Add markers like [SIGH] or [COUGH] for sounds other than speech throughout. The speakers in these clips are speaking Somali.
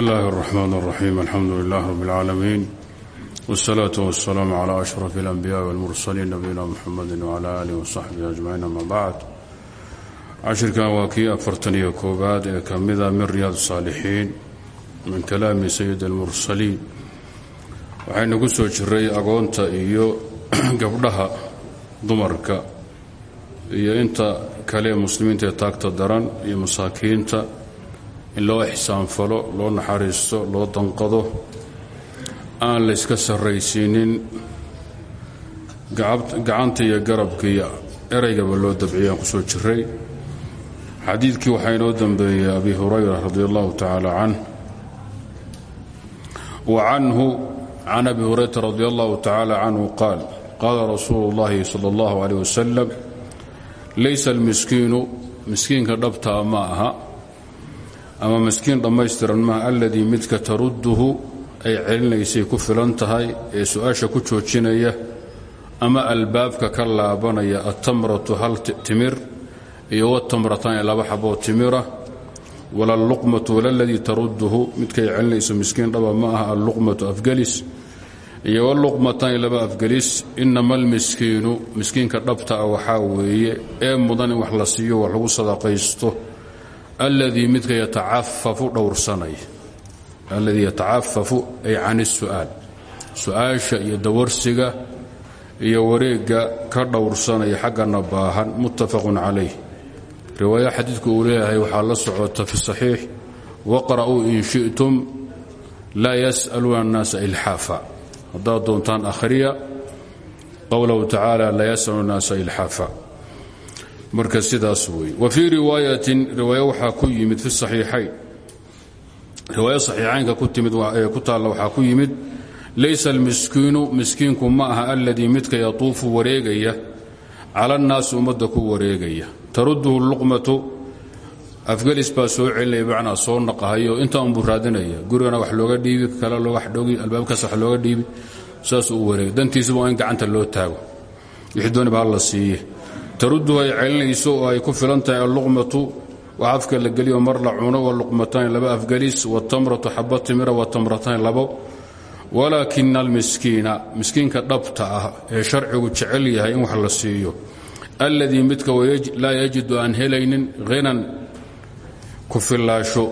بسم الله الرحمن الرحيم الحمد لله رب العالمين والصلاة والسلام على أشرف الأنبياء والمرسلين نبينا محمد وعلى آله وصحبه أجمعين أما بعد cashirkan waa kii afartan iyo koowaad ee ka mida min riyaad الsaalixiin min kalaami sayid اlmursaliin waxaynu ku soo jiray agoonta iyo [CLEARS THROAT] gabdhaha dumarka iyo inta kale muslimiinta ee taagta daran iyo masaakiinta in loo ixsaanfalo loo naxariisto loo danqado aan layska sarraysiinin gacanta iyo garabka iyo eraygaba loo dabciyaan ku soo jiray xadiidkii waxaa inoo dembeeyey abi hurayra radi allahu tacaala canh wa canhu can abi hurayrata radi allahu tacaala canhu qaal qaala rasuulu اllahi sala اllahu aleyh wasalam laysa almiskiinu miskiinka dhabtaa ma aha ama miskiin dhammaystiran maaha aladii midka tarudduhu ay celinaysay ku filan tahay ee su'aasha ku joojinaya ama albaabka ka laabanaya atamratu hal timir iyo watamrataani laba xaboo timira wala alluqmatu wala ladii tarudduhu midkay celinayso miskiin dhaba ma aha alluqmatu afgelis iyo waluqmataani laba afgelis inama almiskiinu miskiinka dhabta ah waxaa weeye ee mudan in wax la siiyo wax lagu sadaqaysto alladii midka yatacafafu dhowrsanaya alladii yatacafafu ay can isu'aal su'aasha iyo dawarsiga iyo wareegga ka dhowrsanaya xaggana baahan muttafaqun calayh. Riwaaya xadiidku uu leeyahay waxaa la socota fi saxiix. Waqra'uu in shi'tum laa yas'aluuna annaasa ilxaafa. Haddaad doontaan akhriya qowlahu tacaala laa yas'alu annaasa ilxaafa marka sidaas wey wa fii riwaayatin riwaaya waxaa ku yimid fi saxiixayn. Riwaaya saxiixaynka ku timid ku taalla waxaa ku yimid laysa almiskiinu miskiinku ma aha aladii midka yatuufu wareegaya cala annaasi ummadda ku wareegaya. Tarudduhu luqmatu afgelis baa soo celinaya soo naqahayo. Intaa unbuu raadinaya gurigana wax looga dhiibi kale wax dhogi albaabkaas wax looga dhiibi saasuu u wareegay. Dantiisuba in gacanta loo taago. Wixii dooniba ha la siiye tarudduhu ay celinayso oo ay ku filan tahay alluqmatu wax afka la geliyo mar la cuno waluqmataani laba afgelis watamratu xaba timira watamrataani labo. Walaakina almiskiina miskiinka dhabta ah ee sharcigu jecel yahay in wax la siiyo alladii midka laa yajidu aan helaynin hinan ku fillaasho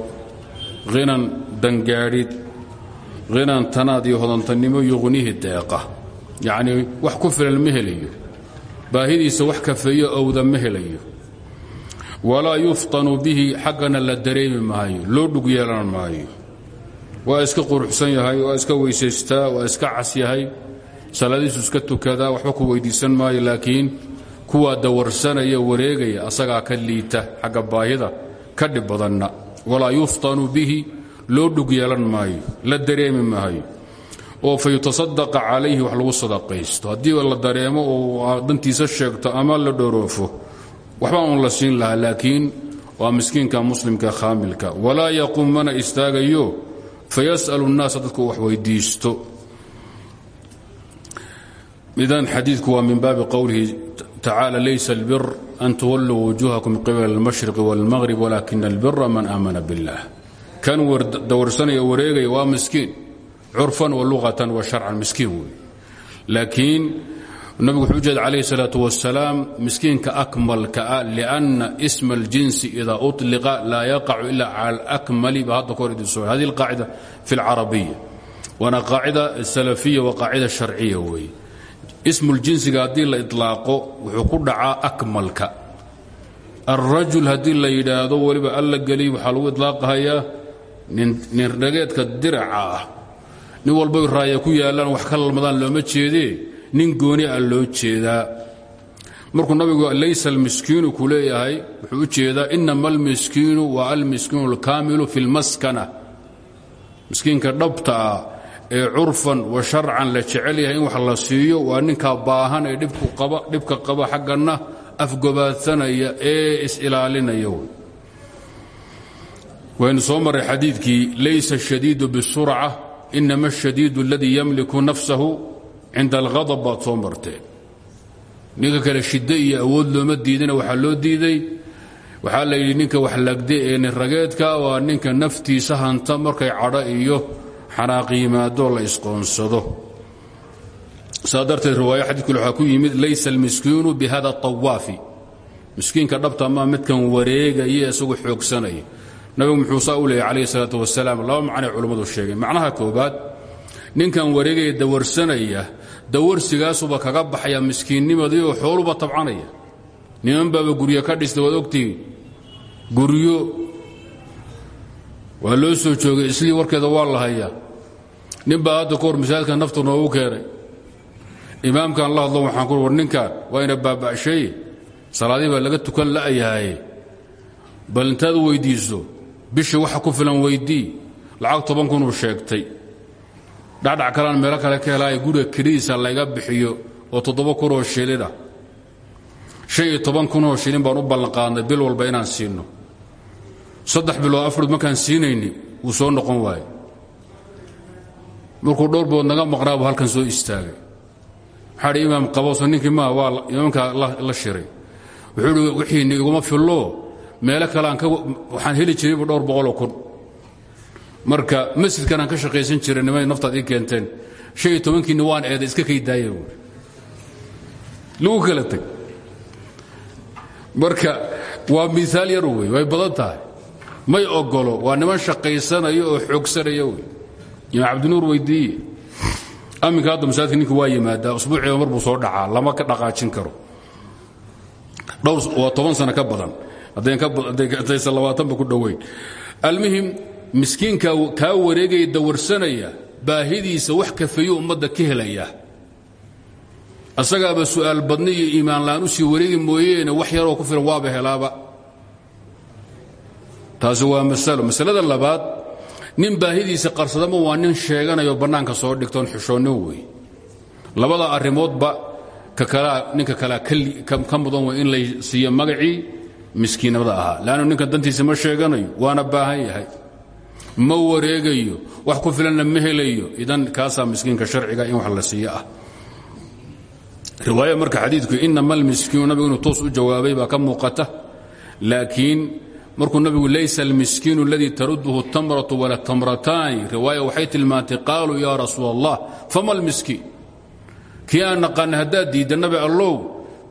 hinan dangaadhid hinan tanaad iyo hodantannimo yuqnihi deeqa. Yacnii wax ku filan ma helayo baahidiisa wax kafeeyo owda ma helayo. Walaa yuftanu bihi xaggana la dareemi maayo loo dhug yeelan maayo. Waa iska quruxsan yahay waa iska weysaystaa waa iska cas yahay. Salaadiisu iska tukadaa waxba ku weydiisan maayo laakiin kuwaa dawarsanaya wareegaya asagaa ka liita xagga baahida ka dhib badanna. Walaa yuftanu bihi loo dhug yeelan maayo la dareemi maayo oo fa yutasadaqa calayhi wax lagu sadaqaysto. Haddii la dareemo oo dantiisa sheegto ama la dhoroofo waxba uun la siin lahaa laakiin waa miskiinka muslimka khaamilka. Walaa yaquum mana istaagayo fayas'alu nnaasa dadku wax weydiisto. Idan xadiidku waa min baabi qowlihi tacaala laysa albir an tuwalluu wujuuhakum qibala almashriqi wاlmaqrib walakina albira man aamana biاllah kan dawarsanaya wareegaya waa miskiin curfan wa luqatan wa sharcan miskiin wey laakiin nabigu wuxuu ujeeda calayh الsalaaة wasalaam miskiinka akmalka ah liأnna isma اljinsi ida uطliqa laa yaqacu ila cala اlakmali ba hadda kahor idin soo hadi اlqaacida fi اlcarabiya waana qaacida salafiya wa qaacida sharciya weeye ismuljinsiga haddii la iطlaaqo wuxuu ku dhacaa akmalka alrajul haddii la yidhaahdo weliba alla geliy waxaa lagu iطlaaqahayaa nin dhageedka diraca ah nin walbay raaya ku yaallaan wax ka lalmadaan looma jeedee. Nin gooni a loo jeedaa. Markuu nabigu laysa almiskiinu ku wuxuu u jeedaa inama almiskiinu wa almiskiinu alkaamilu fi lmaskana miskiinka dhabta ah ee curfan wa sharcan la jecel yahay in wax la siiyo waa ninkaa baahan ee dhibka qaba xagganna afgobaadsanaya ee is-ilaalinaya waynu soo marray xadiidkii laysa ashadiidu bisurca inama ashadiidu aladii yamliku nafsahu cinda alhadab baad soo marteen ninka kale shiddo iyo awood looma diidana waxaa loo diiday waxaa la yidhi ninka wax lagde ee nirageedka waa ninka naftiisa hanta markay cadho iyo xanaaq yimaado la isqoonsado saa darteed riwaayo xadiidkule waxaa ku yimid laysa almiskiinu bihada طawaafi midkan wareegaya isagoo xoogsanaya nabigu muxuu saa u leeyay calayhi salaatu wasalaam laba macnay culummadu macnaha koobaad ninkan wareegaya dawarsanaya dawarsigaasuba kaga baxaya miskiinnimadii oo xooluba tabcanaya. Niman baaba guryo ka dhistay waad ogtihiin guryo. Waa soo joogay islii warkeeda waa la hayaa. Nin baa hadda ka hor masaajidka naftu noogu keenay. Imaamkan la hadlo waxaan ku war ninkan waa ina baaba'shaye salaadii laga tukan la'yahaye bal intaad u weyddiiso bishii waxa ku filan weydii. Lacag toban kunuu sheegtay. Dhacdhac kalaan meelo kale ka helaayo guriga kelidiisa layga bixiyo oo toddoba kunoo shilina shan iyo toban kunoo shilin baan u ballanqaadnay bil walba inaan siinno saddex bilood afrood markaan siinayni wuu soo noqon waaye markuu dhowr bood naga maqnaabu halkan soo istaagay. Waxaa dhi imaam ninkii maa waa imaamkaa la shiray. Wuxuu hi wixiini iguma fillo meelo kalean waxaan heli jiraybu dhowr boqoloo kun. Marka masjidkanaan ka shaqaysan jiray nimay naftaad ii keenteen shan iyo tobankiinni waan iska kay daaya marka waa miaal yar wey way badan tahay. May ogolo waa niman shaqaysanaya oo xoogsanaya wey. Imaam cabdinuur weydiiye amminka hadda masaajidka ninka waa yimaadaa usbuuciiba mar buu soo dhacaa lama ka dhaqaajin karo. Dhowr waa toban sano ka badan haddaysan labaatanba ku dhoweyn. Almuhim miskiinka kaa wareegaya dawarsanaya baahidiisa wax kafeeyo ummadda ka helaya. Asagaaba su'aal badni iyo iimaan la'aan u sii wareegi mooyeene wax yaroo ku filan waaba helaaba. Taasi waa masalo. Masalada labaad nin baahidiisa qarsadama waa nin sheeganayo bannaanka soo dhigtoon xishoonnin wey labada arrimoodba ka kalaa ninka kalea ka mudan in lay siiyo magacii miskiinnimada ahaa. Leannu ninkan dantiisa ma sheeganayo waana baahan yahay. Ma wareegayo wax ku filanna ma helayo. Idan kaasaa miskiinka sharciga in wax la siiyo ah. Riwaaya marka xadiidku inama almiskiinu nabigu inuu toos u jawaabay baa ka muuqata. Laakiin markuu nabigu laysa almiskiinu aladii taruduhu tamratu wala tamrataani riwaaya waxay tilmaantay qaaluu yaa rasuul allah fama almiskiin? Kii aan naqaana haddaad diidda nabi allow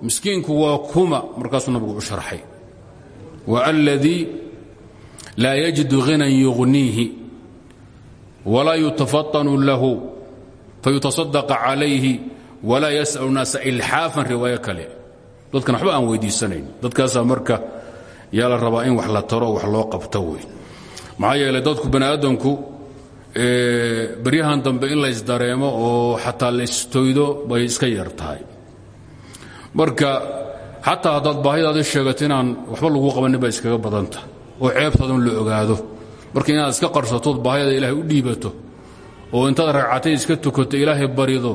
miskiinku waa kuma. Markaasuu nabigu u sharxay wa aladii laa yajidu ghinan yugniihi walaa yutafatanu lahu fayutasadaqa calayhi walaa yas'alu naasa ilxaafan riwaayo kale. Dadkan waxba aan weydiisanayn. Dadkaasaa marka yaa la rabaa in wax la taro wax loo qabto wey. Maxaa yeelay dadku bani aadamku baryahan dambe in laysdareemo oo xataa laystoydo bay iska yar tahay. Marka xataa haddaad baahidaadi sheegato inaan waxba lagu qabanin bay iskaga badanta oo ceebtaadun la ogaado. Marka inaad iska qarsatood baahida ilaahay u dhiibato oo intaad ragcatay iska tukato ilaahay barido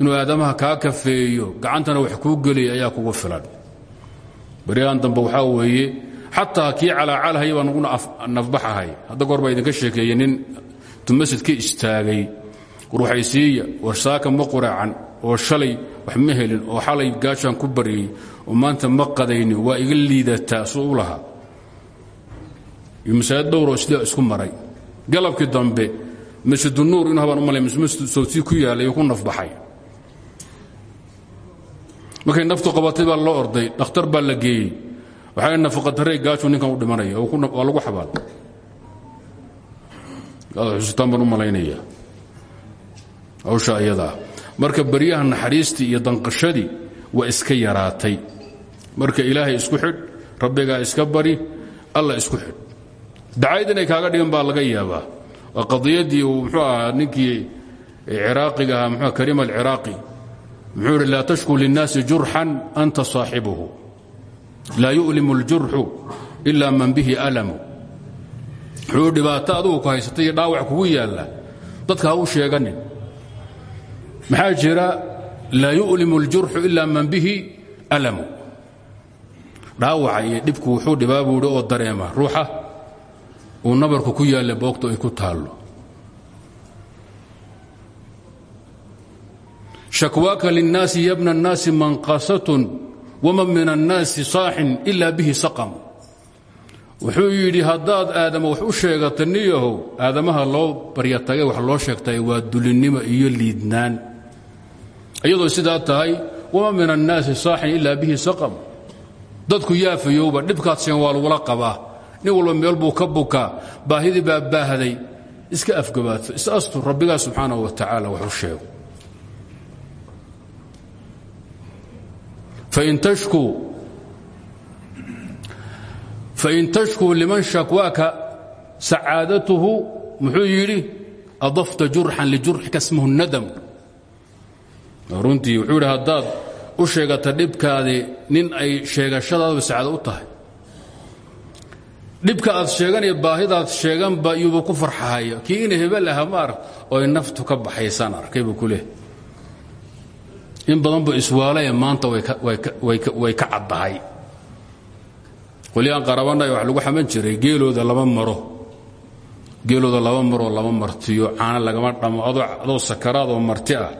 inuu aadamaha kaa kafeeyo gacantana wax kuu geliya ayaa kugu filan. Baryahan dambe waxaa weeye xataa kii calaacalahaya baa naguna nafbaxahay. Hadda goor baa idinka sheekeeye nin tu masjid ka istaagay. Warwaxaysiiya war saaka ma quraacan oo shalay wax ma helin oo xalay gaashaan ku baryey oo maanta ma qadaynin waa iga liidataa suu u lahaa. Masaajid isku maray. Galabkii dambe masjidunuur inu habaan u malay sawtii ku yaallay ku nafbaxay. Markay naftu qabatay baa loo orday dhakhtar baa la geeyey. Waxaa nafaqadarey gaajuu ninkan u dhimanaya waa lagu xabaal xusitaan baan u malaynaya hawsha ayadaa marka baryaha naxariistii iyo danqashadii waa iska yaraatay marka ilaahay isku xidh rabbigaa iska bari alla isku xidh. Dacayd inay kaaga dhigan baa laga yaabaa. Waa qadiyadii uu muxuu ahaa ninkii ciraaqiga ahaa mxu kariim alciraaqi. Muxuu ihi laa tashku linnaasi jurxan anta saaxibuhu. Laa yu'limu اljurxu ila man bihi alamu. Wuxuu dhibaato adugu ku haysatay iyo dhaawac kugu yaalla dadka ha u sheeganin. Maxaa jira laa yu'limu اljurxu ila man bihi alamu dhaawaca iyo dhibku wuxuu dhibaa oo dareema ruuxa uu nabarku ku yaalla boogta ay ku taallo. Shakwaaka linnaasi yabna annaasi manqasatun waman min annaasi saaxin ila bihi saqam. Wuxuu yidhi haddaad aadama wax u sheegata niyahow aadamaha loo baryatagay wax loo sheegtay waa dulinnimo iyo liidnaan. Iyadoo sidaa tahay waman min annaasi saaxin ilaa bihi saqam dadku yaafayowba dhibkaad sheen waa lagula qabaa. Nin walba meel buu ka bukaa baahidii baa baahday iska afgabaadso is astur rabbigaa subxaanahu wa tacaala wax u sheego fain tashkuu liman shakwaaka sacaadatuhu muxuu yidhi adafta jurxan lijurxika smuhu nadam. Runtii wuxuu yidhi u sheegata dhibkaadii nin ay sheegashadaadaba sacaado u tahay. Dhibka aad sheeganaya baahidaad sheeganba iyuuba ku farxahaya kii hebel aha ma arag oo ay naftu ka baxaysaan arkay buu ku leehay in badan bu iswaalaye maanta way ka caddahay. Qolyaaan qarabanay wax lagu xaman jiray geelooda lama maro. Geelooda laba maroo lama martiyo. Caana lagama dhamo adoo sakaraadoo marti ah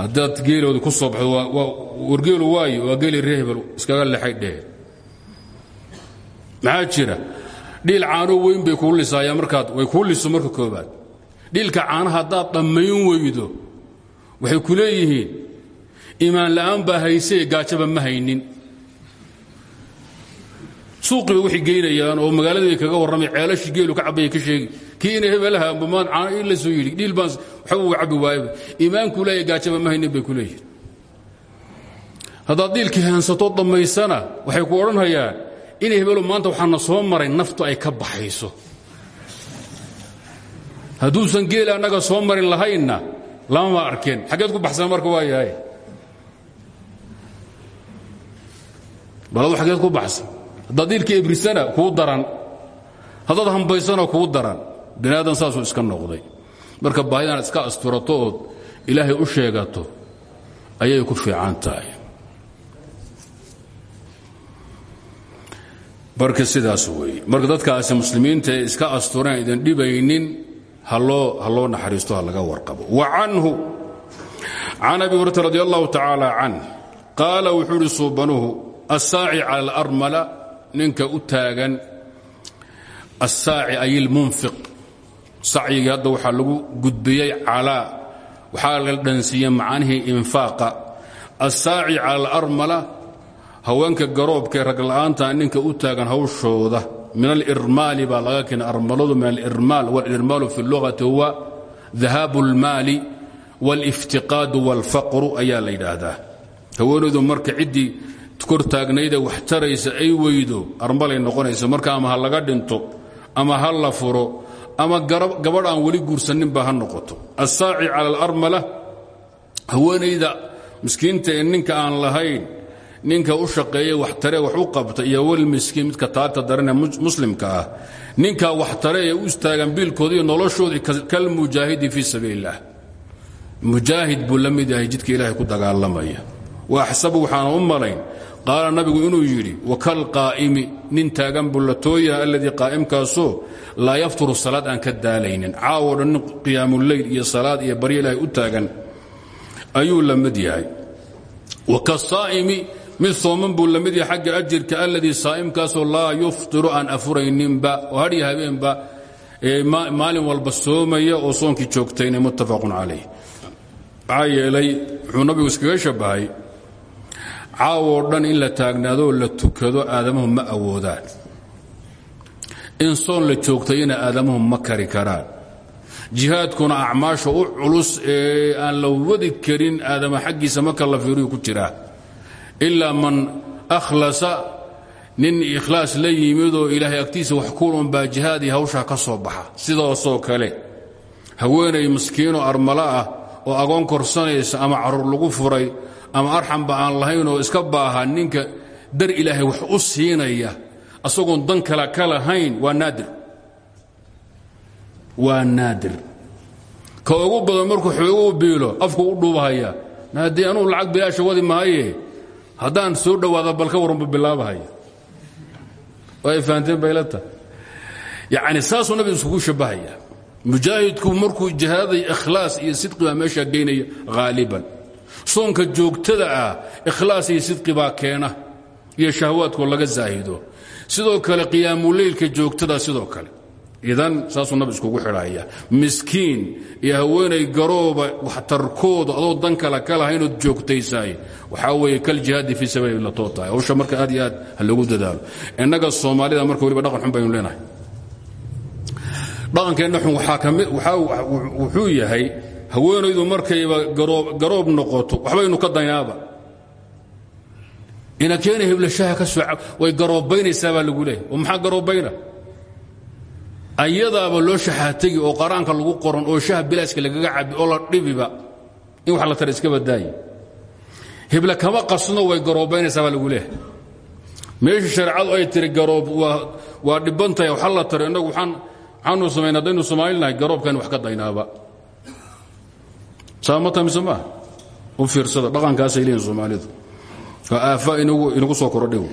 haddaad geelooda ku soo baxdo wargeelu waayo waa geeli ree hebel iskaga lexay dheheen maxaa jira? Dhiil caano weyn bay kuu lisaayaan markaad way kuu liso marka koobaad dhiilka caana haddaad dhammayn weydo waxay ku leeyihiin iimaan la'aan baa haysee gaajaba ma haynin suuqiiba waxay geynayaan oo magaaladii kaga warramay ceelashii geelu ka cabaya ka sheegi. Kii hebelaha ambamaan caano ii la soo yidhi dhiil baan waxba uu cabbi waayaba iimaankuu leeya gaajaba ma haynin bay ku leeyihiin haddaad dhiilkii hansatoo dhammaysana waxay ku odhanhayaan ina hebelo maanta waxaana soo maray naftu ay ka baxayso. Hadduusan geeli annaga soo marin lahaynna lamama arkeen. Xaggeed ku baxsan marka waa yahay xaggeed ku baxsan haddaad diilka ebrisana kuu daran haddaad hambaysana kuu daran bini aadan saasuu iska noqday. Marka baahidanaad iska asturato ilaahay u sheegato ayay ku fiican tahay. Marka sidaas weeye marka dadkaasi muslimiinta iska astureen idin dhibaynin haloo ha loo naxariisto ha laga warqabo. Wa canhu can abi hurata radi allahu tacaala canh qaala wuxuu idhi suubanuhu assaaci cala alarmala ninka u taagan assaaci ay ilmunfiq sacyigii hadda waxaa lagu gudbiyey calaa waxaa la dhansiiyey macaanihii infaaqa assaaci cala alarmala haweenka garoobkaee ragla'aanta ninka u taagan hawshooda min alirmaali baa laga keena armaladu min alirmaal walirmaalu fi اllugati huwa dahaabu اlmaali wاliftiqaadu wاlfaqru ayaa la yidhaahdaa haweenaydu marka ciddii kor taagnaydee wax taraysa ay weydo armalay noqonaysa marka ama ha laga dhinto ama ha la furo ama gabadh aan weli guursaninba ha noqoto. Assaaci cala alarmala haweenayda miskiinta ninka aan lahayn ninka u shaqeeye wax tare wax u qabta iyo walmiskiin midka taagta daranee muslimka ah. Ninka wax tare ee u istaagan biilkooda iyo noloshoodii kalmujaahidi fii sabiil illah mujaahid buu jidka ilaahay ku dagaalamaya. Wa axsabu waxaana u malayn qaala nabigu inuu yidhi wakalqaa'imi nin taagan buu la tooyaha alladii qaa'imkaasoo laa yafturu salaad aan ka daalaynin. Caawo dhan nin qiyaamuleyl iyo salaad iyo baryo ilaahay u taagan ayuu la mid yahay. Wakasaa'imi mid sooman buu la mid yahay xagga ajirka alladii saa'imkaasoo laa yuftiru aan afurayninba oo hadhiyo habeenba maalin walba soomaya oo soonkii joogtayna caawoo dhan in la taagnaadoo la tukado aadamuhu ma awoodaan. In soon la joogtayna aadamuhu ma kari karaan. Jihaadkuna acmaasha u culus ee aan la wadi karin aadama xaggiisa marka la fiiriyu ku jiraa ilaa man akhlasa nin ikhlaas la yimidoo ilaahay agtiisa wax kulun baa jihaadii hawshaa ka soo baxa. Sidaasoo kale haweenay maskiino armalo ah oo agoon korsanaysa ama carruur lagu furay ama arxamba aan lahayn oo iska baaha ninka dar ilaahay wax u siinaya asagoon dan kale ka lahayn waa naadir. Waa naadir. Ka badan markuu xooguu biilo afku u dhuubahaya haddii anuu lacag bilaasha wadi maaye haddaan soo dhowaada balka waranbu bilaabahaya ay fahanteen baylata yacni saasuu nabigu iskugu shabbahaya mujaahidku markuu jihaaday ikhlaas iyo sidqi baa meeshaa geynaya haaliban soonka joogtada ah ikhlaas iyo sidqi baa keena iyo shahwaadkoo laga zaahido. Sidoo kale qiyaamuleylka joogtada sidoo kale. Idan saasuu nabi iskugu xidhaya miskiin iyo haweenay garooba waxtarkooda adoo dan kale ka laha inood joogtaysaay. Waxaa weeye kal jihaadi fii sabiilillah too tahay hawsha marka aad iyo aad ha loogu dadaalo. Innaga soomaalida marka waliba dhaqan xun baynu leenahay. Dhaqankeenna xun waxaa kami wuxuu yahay haweenaydu markayba garoob noqoto waxbaynu ka daynaaba. Ina keena heblashaha ka soo way garoobaynaysaa baa lagu leeyahy oo maxaa garoobayna ayadaaba loo shaxaategi oo qaraanka lagu qoran oo shaha bilaaska lagaga cabi oo la dhibiba in wax la tara iska badaaye hebla kama qasno way garoobaynaysaa baa lagu leeyahay. Meeshii shareecadu ay tiri garoob waa dhibantahay waxa la taro innagu waxaanu samayn haddaynu soomaalinahay garoobkan wax ka daynaaba saamata mise maaha u fiirsada dhaqankaasay leeyihiin soomaalidu. Waa aafa inagu soo korodhiw.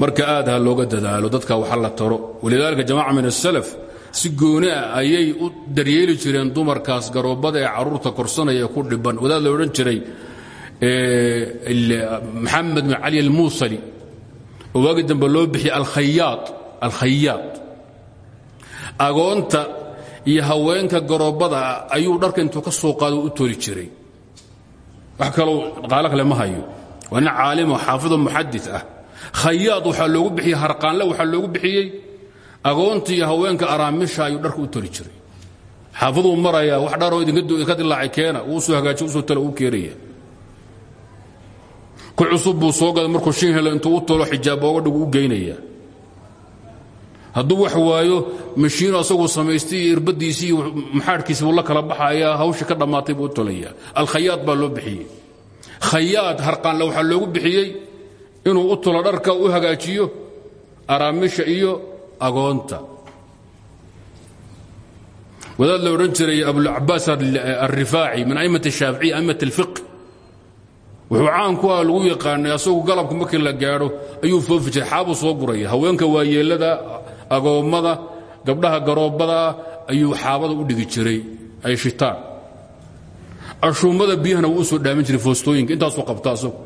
Marka aad ha looga dadaalo dadka waxa la taro walidaalika jamaca min asalaf si gooni ah ayay u daryeeli jireen dumarkaas garoobada ee carruurta korsanaya ku dhiban. Wadaad la odhan jiray maxamed bin cali almuusali. Oo waagi dambe loo bixiyey alkhayaad alkhayaad agoonta iyo haweenka garoobada ayuu dharka intuu ka soo qaado u toli jiray. Wax kaloo dhaqaalo kale ma hayo. Waa nin caalimo xaafido muxadi ah. Khayaad waxaa loogu bixiyey harqaanle waxaa loogu bixiyey. Agoonta iyo haweenka araamisha ayuu dharka u toli jiray. Xaafiduu maraya wax dharoo idinka dilaacay keena uu soo hagaajiy u soo tala uu keenaya ku cusub soo gaday markuu shin helo intuu u tolo xijaab ooga dhigu u geynaya hadduu wax waayo mashiino asaguu samaystay iyo irbadiisii iyo maxaadhkiisi buu la kala baxaya hawshii ka dhammaatay buu u tolaya. Alkhayaad baa loo bixiyey. Khayaad harqaanle waxaa loogu bixiyey inuu u tolo dharka u hagaajiyo araamisha iyo agoonta. Wadaad la odhan jiray abulcabaas alrifaaci min a'imat ashaaficiya a'imat alfiq wuxuu caan ku ah lagu yaqaanay asagu galabku markii la gaadho ayuu foofi jiray xaabuu soo guraya. Haweenka waayeellada agoommada gabdhaha garoobbadaa ayuu xaabada u dhigi jiray ay shitaan. Ashuummada biyahana wuu u soo dhaamin jiray foostooyinka intaasuu qabta asagu.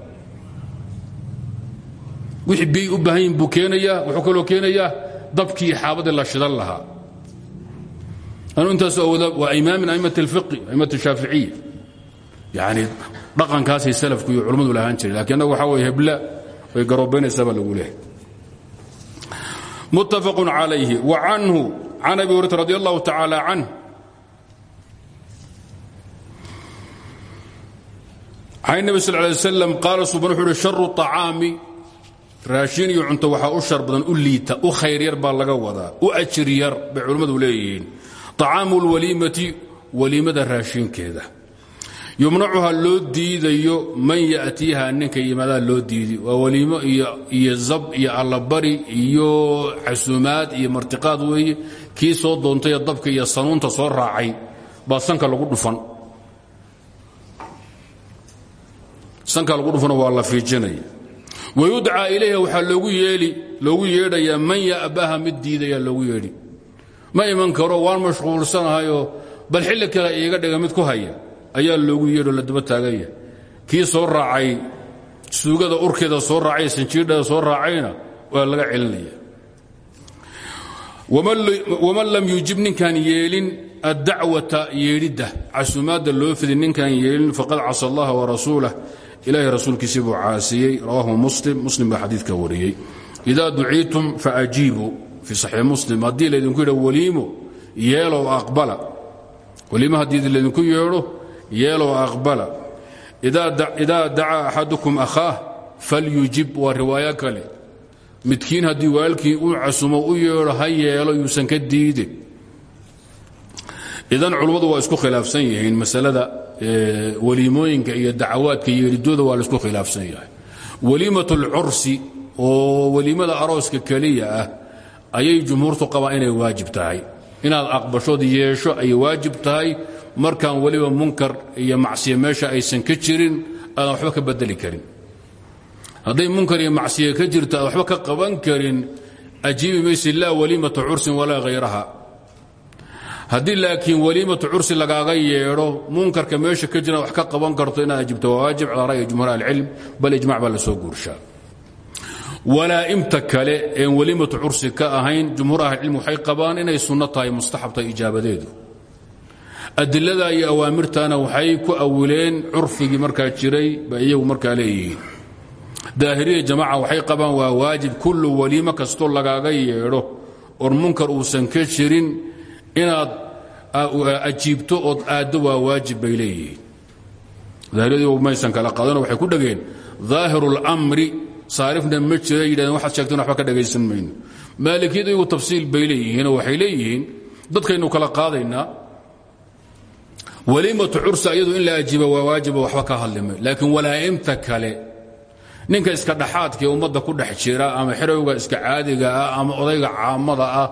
Wixii biyay u baahan yihiin buu keenayaa wuxuu kaloo keenayaa dabkii xaabadii la shidan lahaa. Anuu intaasu awooda waa imaam min a'imat alfiqi a'imat ashaaficiya yacni dhaqankaasay salafku iyo culammadu lahaan jiray lakiin annagu waxaa weye hebla way garoobaynaysaa baa lagu leehay متفق عليه وعنه عن أبي هريرة رضي الله تعالى عنه عن النبي صلى الله عليه وسلم قال سبحانه وتعالى شر الطعام raashin iyo cunto waxaa u shar badan u liita u khayr yar baa laga wadaa u ajir yar bay culimmadu leeyihiin طacaamu اlwaliimati waliimada raashinkeeda yumnacuha loo diidayo man ya'tiiha ninka yimaadaa loo diidi. Waa waliimo iyo zab iyo allabari iyo casuumaad iyo martiqaad weeye. Kii soo doontayee dabka iyo sanuunta soo raacay baa sanka lagu dhufan. Sanka lagu dhufano waa la fiijinaya wayudcaa ilayha waxaa loogu yeedhayaa man ya'baha mid diidaya loogu yeedhi. Ma iman karo waan mashquulsanahayoo bal xilli kale iiga dhiga mid ku haya ayaa loogu yeedho la daba taaganya. Kii soo raacay suugada urkeeda soo raacay sanjiidhada soo raacayna waa laga celinaya. Waman lam yuujib ninkaan yeelin addacwata yeedhidda casumaadda loo fidi ninkaan yeelin faqad casa allaha warasuulah ilahay rasuulkiisii buu caasiyey rawaahu muslim muslim baa xadiidka wariyey. Idaa duciitum faajiibuu fii saxiix muslim haddii laydinku yidha waliimo yeelow aqbala. Waliimo haddii laydinku yeedho yeelow aqbala idaa dacaa axadukum akhaah falyujib waa riwaayo kale. Midkiin haddii waalkii uu casumo u yeedho ha yeelo yuusan ka diidin idan culummadu waa isku khilaafsan yihiin masalada waliimooyinka iyo dacawaadka yeeridooda waa la isku khilaafsan yahay. Waliimat اlcursi oo waliimada arooska keliya ah ayay jumhuurtu qabaan inay waajib tahay. Inaad aqbashood yeesho ay waajib tahay markaan weliba munkar iyo macsiya meesha aysan ka jirin aadan waxba ka bedeli karin. Hadday munkar iyo macsiya ka jirto waxba ka qaban karin. Ajiibi maysi laa waliimata cursin walaa hayraha laakiin waliimatu cursi lagaaga yeedho munkarka meesha ka jira wax ka qaban karto inaad ajibto waa waajib calaa ra'yi jumhuur alcilm bal ijmac baa la soo guurshaa. Walaa'imta kale een ka ahayn jumhuur ahlicilmi waxay qabaan inay sunno tahay mustaxab ijaabadeedu adilada iyo awaamirtana waxay ku awileen curfigii markaa jiray bay iyagu markaa leeyihiin. Daahiriya jamaaca waxay qabaan waa waajib kullu waliimo kastoo lagaaga yeedho. Oon munkar uusan ka jirin inaad ajiibto ood aaddo waa waajib bay leeyihiin. Daahiriyadu maysan kala qaadano waxay ku dhegeen daahiru اlmri saarifna ma jira yidhahdeen waxaad sheegteen waxba ka dhagaysan mayno. Maalikiyadu iyagu tafsiil bay waxay leeyihiin dadkaynu kala qaadaynaa waliimatu cursa iyadu in la ajiiba waa waajiba waxba ka hadlimay laakiin walaa'imta kale ninka iska dhaxaadkaee ummadda ku dhex jira ama xerowga iska caadiga ah ama odayga caamada ah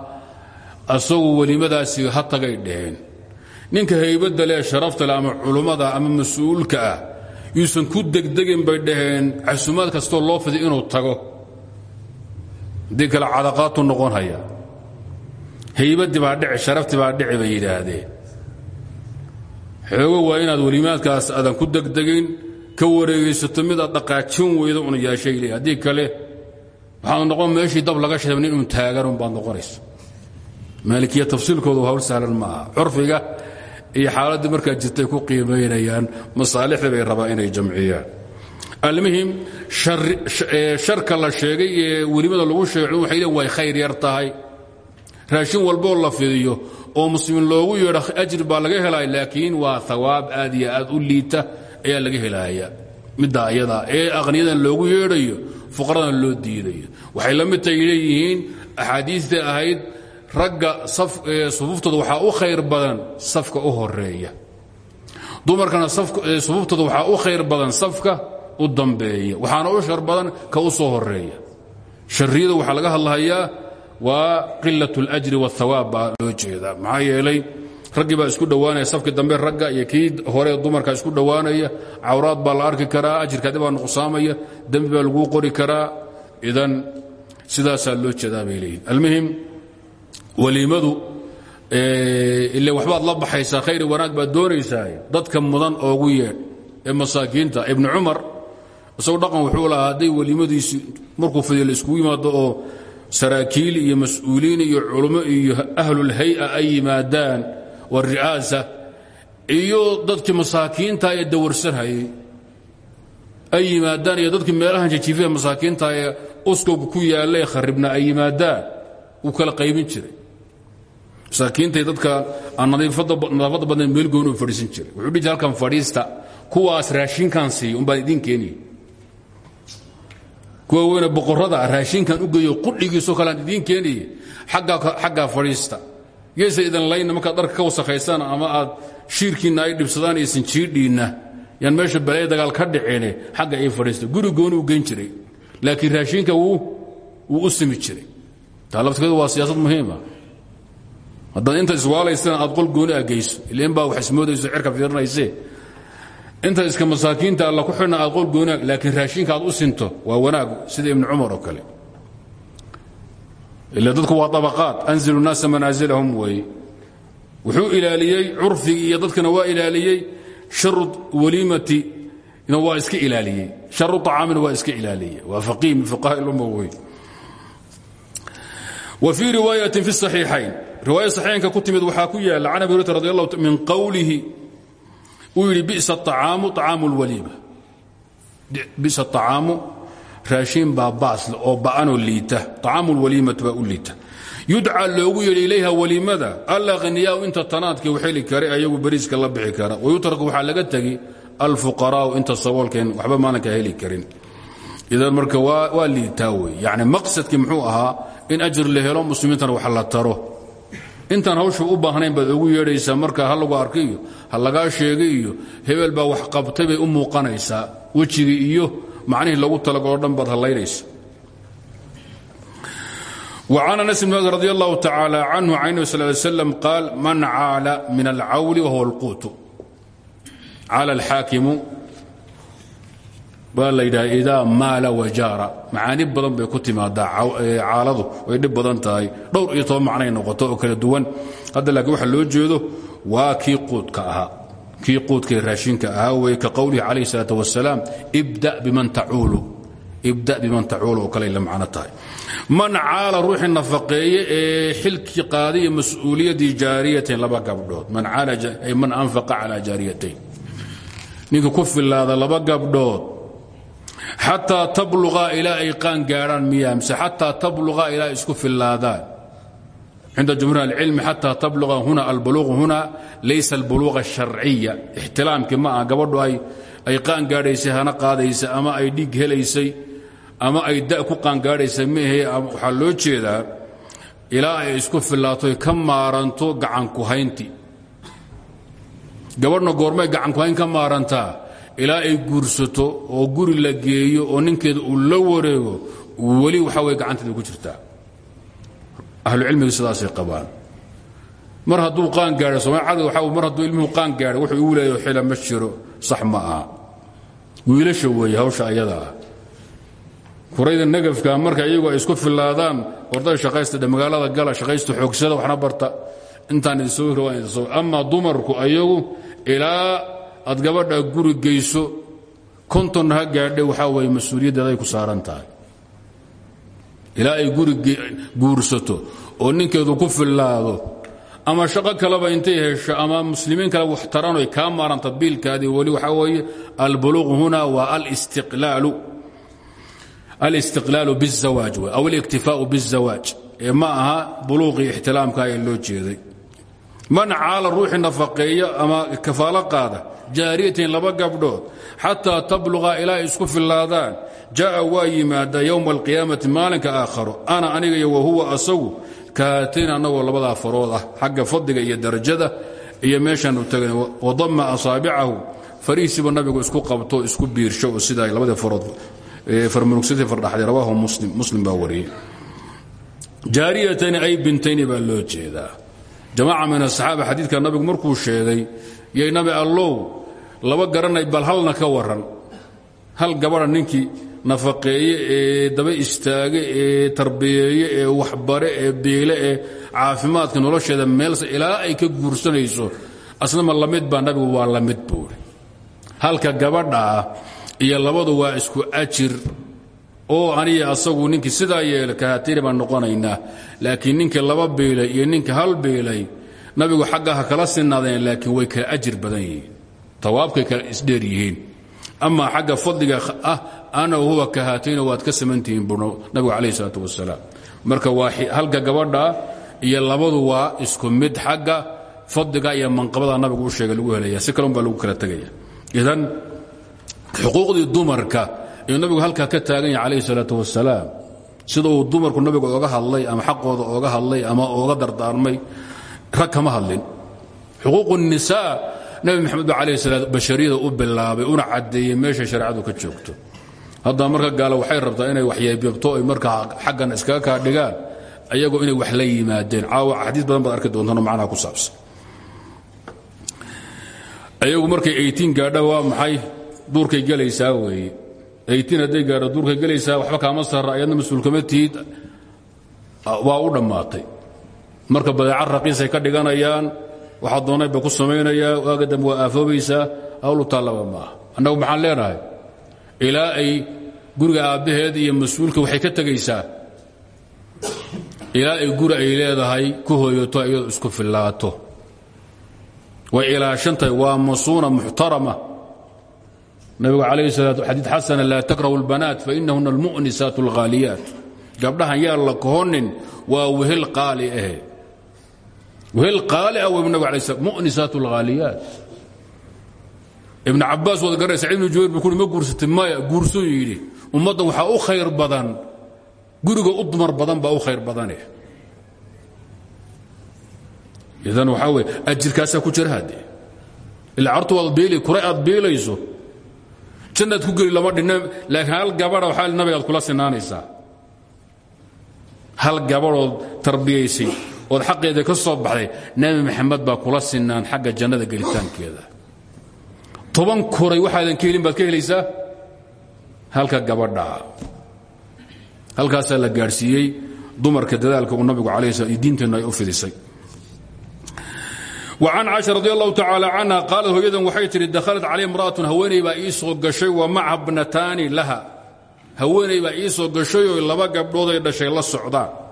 asagu welimadaasi ha tagay dheheen. Ninka haybadda sharafta leh ama culummada ama mas'uulka ah yuusan ku degdegin bay dhaheen casumaad kastoo loo fiday inuu tago. Haddii kale cadaqaatu noqon haya. Haybaddii baa dhici sharaftii baa dhici bay yidhaahdeen xoogo waa inaad welimaadkaas aadan ku degdegin ka wareegaysato mid dhaqaajin weydo una yeeshay le haddii kale waxaad noqon meeshii dab laga shadab nin un taaganun baad noqonaysa maalikiya tafsiilkoodu hawl sahlan ma aha curfiga iyo xaaladdii markaa jirtay ku qiimaynayaan masaalixdii bay rabaan inay jamciyaan. Almuhim sharka la sheegay ee welimada lagu sheego waxay leen way khayr yar tahay. Raashin walboo la fidiyo oo muslimiin loogu yeedho ajri baa laga helaya laakiin waa hawaab aad iyo aad u liita ayaa laga helaya midda ayada ee aqniyadan loogu yeedhayo fuqaradan loo diidayo. Waxay la mid tahay leeyihiin ahayd ragga sufuuftooda waxaa u khayr badan safka u horreeya dumarkana sufuuftooda waxaa u khayr badan safka u dambeeya. Waxaana u shar badan ka u soo horreeya shariyada waxaa laga hadlahayaa waa qilat اljri wاthawaab baa loo jeedaa. Maxaa yeelay isku dhowaanaya safkii dambe ragga iyo kii hore dumarka isku dhowaanaya cawraad baa la arki karaa ajirkaadi baa nuqsaamaya dembi baa qori karaa. Idan sidaasaa loo jeedaa bay almuhim waliimadu ile waxbaad la baxaysaa khayr wanaag baad doonaysaa dadka mudan oogu yeedh ee masaakiinta. Ibnu cumar isagoo dhaqan wuxuu lahaa hadday markuu fidiyo la iskugu yimaado oo saraakiil iyo mas'uuliin iyo culummo iyo ahlulhay-a ay yimaadaan wari'aasa iyo dadkii masaakiinta ee dawarsanhayay ay yimaadaan iyo dadkii meelahan jajiifada masaakiinta ee uskowga ku yaalla ee kharibna ay yimaadaan wuu kala qaybin jiray. Masaakiintay dadka aan nadaafadda badnayn meel gooni u fadhiisan jiray. Wuxuu dhihi jir halkan fadhiista kuwaas raashinkan siiya kuwa weyne boqorrada raashinkan u geeyo qudhigiisoo kalean idiin keenaya xaggaa fadhiista. Yaysa idan layna markaad dharka ka wasakhaysaan ama aad shiirkiinna ay dhibsadaan iyo sinjiidhiinna yaan meesha balaya dagaal ka dhicine xagga ay fadhiista. Guri gooni u geyn jiray laakiin raashinka wuu u simi jiray. Taa lafteedu waa siyaasad muhiima haddaad inta iswaalaysana aad qol gooni a geyso ilan baa wax ismoodayso cirka fiirinaysee inta iska masaakiinta alla ku xidhna aad qol gooni laakiin raashinka aad u sinto waa wanaag sida ibnu cumar oo kale. Ila dadku waa abaqaat anzilu naasa manaasilahum weeye wuxuu ilaaliyey curfigii iyo dadkana waa ilaaliyey. Sharu waliimati waa iska ilaaliyey. Sharu acaamina waa iska ilaaliyey. Waa faqiih min fuqaha ilumma wey wa fii riwaayatin fi saxiixayn. Riwaaya saxiixaynka ku timid waxaa ku yaalla can abi hurata radi allahu min qowlihi uu yidhi bisa acaamu acaamu lwaliima bisa acaamu raashiin baa baasle oo ba'anoo liita. Acaamu lwaliimatu baa u liita. Yudcaa loogu yeedhi ilayha waliimada alaqniyaau inta tanaadkii u xeli kara ayagu beriiska la bixi kara. Wayutraku waxaa laga tegi alfuqaraau inta saboolkeen waxba maalinka heli karin. Idan marka waa liitaa wey. Yani maqsadkii muxuu ahaa in ajir la helo muslimiintana wax la taro intaan hawsha u baahnayn baad ugu yeedhaysaa marka ha lagu arka iyo ha lagaa sheegay iyo hebel baa wax qabtay bay u muuqanaysaa wejigii iyo macnihii lagu talagalo dhan baad hallaynaysa وعن أنس بن مالك رضي الله تعالى عنه عن النبي صلى الله عليه وسلم قال من عال من العول وهو القوت عال الحاكم baa la yidhaha idaa maala wajaara macaani badan bay ku timaadaa caaladu way dhib badan tahay. Dhowr iyo toban macnay noqoto oo kala duwan. Hadda laakiin waxa loo jeedo waa kii quudka ahaa. Kii quudkae raashinka ahaa wey ka qowlihi calayh salaat wasalaam ibda biman tacuulu. Ibda biman tacuul kale la macno tahay. Man caala ruuxii nafaqeeye ee xilkii mas'uuliyaddii jaariyatain laba gabdhood. Man anfaqa calaa jaariyatayn. Ninka ku filaada laba gabdhood xataa tabluqaa ilaa ay qaan gaadhaan miyaa mise xataa tabluqaa ilaa isku filaadaan cinda jumhuur alcilmi xataa tabluqa huna albuluuq huna laysa albuluuqa asharciya ixtilaamkii ma gabadhu ay qaan gaadhaysay hana qaadaysa ama ay dhiig helaysay ama ay da ku qaangaadhaysa maahe waxaa loo jeedaa ilaa ay isku filaatoy ka maaranto gacankuhaynti. Gabadhna goormay gacankuhayn ka maarantaa ilaa ay guursato oo guri la geeyo oo ninkeeda uu la wareego weli waxaa way gacanteeda ku jirtaa. Ahlucilmiga sidaasay qabaan. Mar hadduu qaan gaadho somal cad waa mar hadduu ilmuhu qaan gaadho wuxuu igu leeyaho xila ma jiro sax ma aha. Wiilasha weeye hawsha ayada ah. Nagafka marka iyagu isku filaadaan orday shaqaysta dhe magaalada gala shaqaysta xoogsada waxna barta. Intaan idin soo soo amaa dumarku ayagu ilaa aad gabadha guri geyso konton ha gaadhe waxaa weeye mas'uuliyaddeeda ay ku saaran tahay. Ilaa guri guursato oo ninkeedu ku filaado ama shaqo kaleba intay hesho ama muslimiin kale wax tarano kaa maaranta biilkaadii weli waxaa weeye albuluuq huna waa alistiqlaalu. Biاzawaaj aw aliktifaau biاzawaaj ee ma aha buluuqii ixtilaamka ee loo jeeday. Man caala ruuxii nafaqeeya ama kafaalo qaada jaariyatain laba gabdhood xataa tabluqa ilaa ay isku filaadaan jaءa waa yimaada yowma alqiyaamati maalinka aakharo. Ana aniga iyo wahuwa asagu kaatayn annagoo labadaa farood ah xagga iyo darajada iyo meeshaanu tagan wadama asaabicahu farihiisiiba nabigu isku qabto isku biirsho oo sidaa labadii farood farmunugsatay fardhaxday. Rawaahu muslim muslim baa wariyey. Ay bintayni baa loo jeedaa. Jamaaca min asaxaaba xadiidka nabigu markuu sheegay yay nabi allow. Laba garanay bal halna ka waran. Hal gabadha ninkii nafaqeeye ee daba istaage ee tarbiyeeye ee waxbare ee biile ee caafimaadka nolosheeda meelse ilaa ay ka guursanayso asnama la mid baa nabigu waa la mid buuri halka gabadhaa iyo labadu waa isku ajir oo aniga asagu ninkii sidaa yeela kahatiri baan noqonaynaa. Laakiin ninkii laba biilay iyo ninkii hal biilay nabigu xaggaha kala sinaadeen laakiin way kala ajir badan yihiin. Tawaabkay kala isdheer yihiin. Amaa xagga fadliga ah ana huwa kahatayna waad ka samantihiin bu nabigu calayh isalaatu wasalaam marka waa halka gabadha iyo labadu waa isku mid xagga fadliga iyo manqabada nabigu u sheegay lagu helaya si kalun baa lagu kala tegaya idan xuquuqdii dumarka ayuu nabigu halkaa ka taagan yahay calayhi salaatu wasalaam sida dumarku nabiga ooga hadlay ama xaqooda ooga hadlay ama ooga dardaarmay rag kama hadlin xuquuqu nisaa nabi maxamed ba alayh salaam bashariyada u bilaabay una caddeeyey meesha shareecadu ka joogto. Hadda marka gaale waxay rabtaa inay waxyeebyabto ay markaa xaggan iskaga kaa dhigaan ayagoo inay wax la yimaadeen. Caawa xadiis badan baad arki doontaan oo macnaha ku saabsan. Ayagu markay eitiin gaadha waa maxay? Duurkay gelaysaa weeye eitiin hadday gaadho duurkay gelaysaa waxba kaama sarra ayadna mas'uulkama tihid waa u dhammaatay marka badeeca raqiisay ka dhiganayaan waxaa doonay ba ku samaynayaa waaga dambe waa aafoobaysaa hawlu taallaba maaha annagu maxaan leenahay? Ilaa ay guriga aabbaheed iyo mas'uulka waxay ka tegaysaa. Ilaa ay guri ay leedahay ku hooyato iyado isku fillaato. Way ilaashantahay waa masuuna muxtarama. Nabigu calayhi salaatu xadiid xasana laa takrahu اlbanaat fainahuna almu'nisaat اlghaaliyaat gabdhahan yaa la kohonin waa wehel qaali ahe wehel qaali ah waybu nabig alay slam mu'nisaat اlghaaliyaat ibn cabaas waad garanay sacid ibnu jubayr buu ma guursatay maya guursuu yidhi ummadda waxaa u khayr badan guriga u dumar badan baa u khayr badane idan waxaa weye ajirkaasaa ku jira haddee ila cartu waad biili kuray aad biilayso jannaad ku geli lama dhinna laakiin hal gabadha waxaa nabigaad kula sinaanaysaa hal gabadhood tarbiyaysay ood xaqeeda ka soo baxday nabi maxamed baa kula sinaan xagga jannada gelitaankeeda. Toban kuray waxaadan ka helin baad ka helaysaa? Halka gabadhaa halkaasaa la gaadhsiiyey dumarka dadaalka uu nabigu alay diinteennu ay u fidisay an caaشha radi allahu tacaala canha qaalad waxay tihi dakhalat calay imra'atun haweeney baa ii gashay wa macaha bnataani laha. Haweeney baa ii gashay oo laba gabdhood ay dhashay la socdaan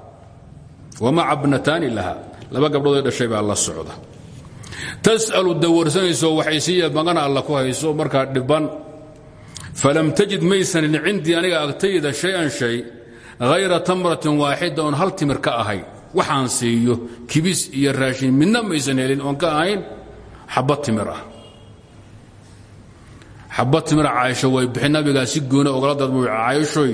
wamaca bnataani laha laba gabdhooday dhashay baa la socda tas'alu dawarsanayso waxay siiya magana alla ku hayso markaa dhiban falam tajid maysanin cindii aniga agtayda shay-an shay hayra tamratin waaxida hal timir ka ahayn waxaan siiyo kibis iyo raashin midna maysan helin oon ka ahayn xabad timir ah xabad timir way nabigaa si goona ogala dadbu caayishoy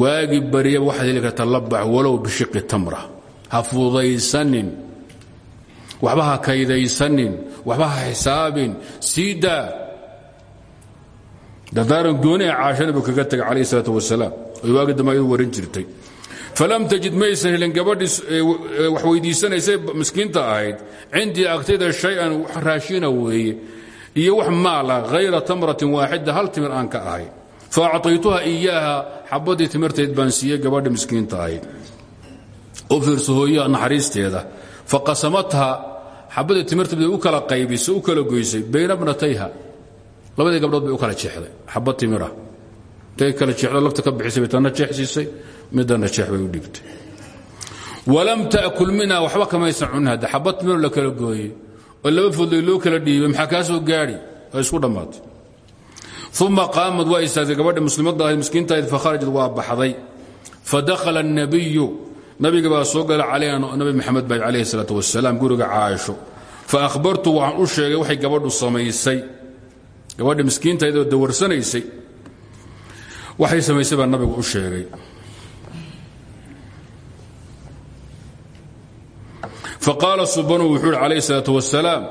waagi bariyaba waxaad heli karta labax walow tamra ha ha kaydaysanin waxba ha xisaabin. Sii gooni ee nabigu kaga tegay calayh isalaat wasalaam. Oy waagi dambe ayadu warin jirtay. Falam tajid maysan helin gabadhii wax weydiisanaysay miskiinta ahayd. Cindii agtayda shay-an raashina weeye. Iyo wax maala hayra tamratin waaxida hal timir aan ka ahay. Fa acطaytuha iyaaha xabadii timirtayd baan siiyey gabadha miskiinta ahayd u fiirso hooyaha naxariisteeda faqasamatha xabadii timirtayd bay kala qaybisay u kala goysay bayna bnatayha gabdhood bay kala jeexday xabad timira. Intay kala jeexdo lafta ka bixisay bay tanna jeexsiisay bay u dhigtay. Walam ta'kul minha waxba kamaysan cunin hadda xabad timiro la kala gooyey. Oo laba fodlay loo kala dhiibay maxaa kaa soo gaadhi waa isku dhammaatay uma qaamad waa istaagtay gabadha muslimadda ahayd miskiinta ahayd fakharajad waa baxday. Fadakhala الnabiyu nabiga baa soo gala nabi maxamed ba calayh salaat wasalaam guriga caaisho fa ahbartu waxaan u sheegay waxay gabadhu samaysay. Gabadha miskiintaydoo dawarsanaysay. Waxay samaysay baan nabigu u sheegay. Faqaala subanu wuxuu ihi calayh salaat wasalaam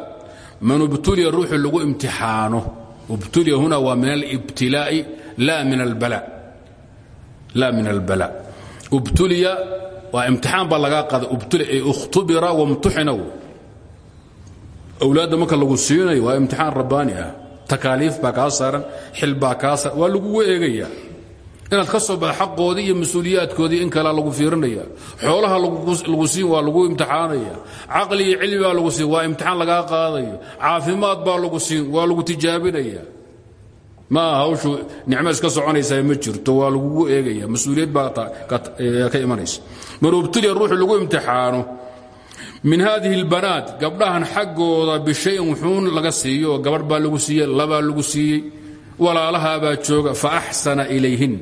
man ubtuliya ruuxu lagu imtixaano. Ubtuliya huna waa min alibtilaa'i laa min albala. Ubtuliya waa imtixaan baa lagaa qaada ubtuliya ay ikhtubira wamtuxina awlaadda marka lagu siinayo waa imtixaan rabbaani ah. Takaaliif baa kaa xil baa kaa saaran waa lagugu inaad ka soo baxdo xaqoodii iyo mas'uuliyaadkoodii in kalea lagu fiirinaya. Xoolaha lagu siin waa lagu imtixaanaya. Caqli iyo cilmi baa lagu siin waa imtixaan lagaa qaadayo. Caafimaad baa lagu siin waa lagu tijaabinaya ma aha hawshu nicmo iska soconaysaa ma jirto waa lagugu eegaya. Mas'uuliyad baa ka imanaysa. Man ubtuliya ruuxu lagu imtixaano. Min haadihi اlbanaat gabdhahan xaggooda bishayin wuxuun laga siiyo oo gabadh baa lagu siiyey labaa lagu siiyey walaalahaabaa jooga faaxsana ilayhin.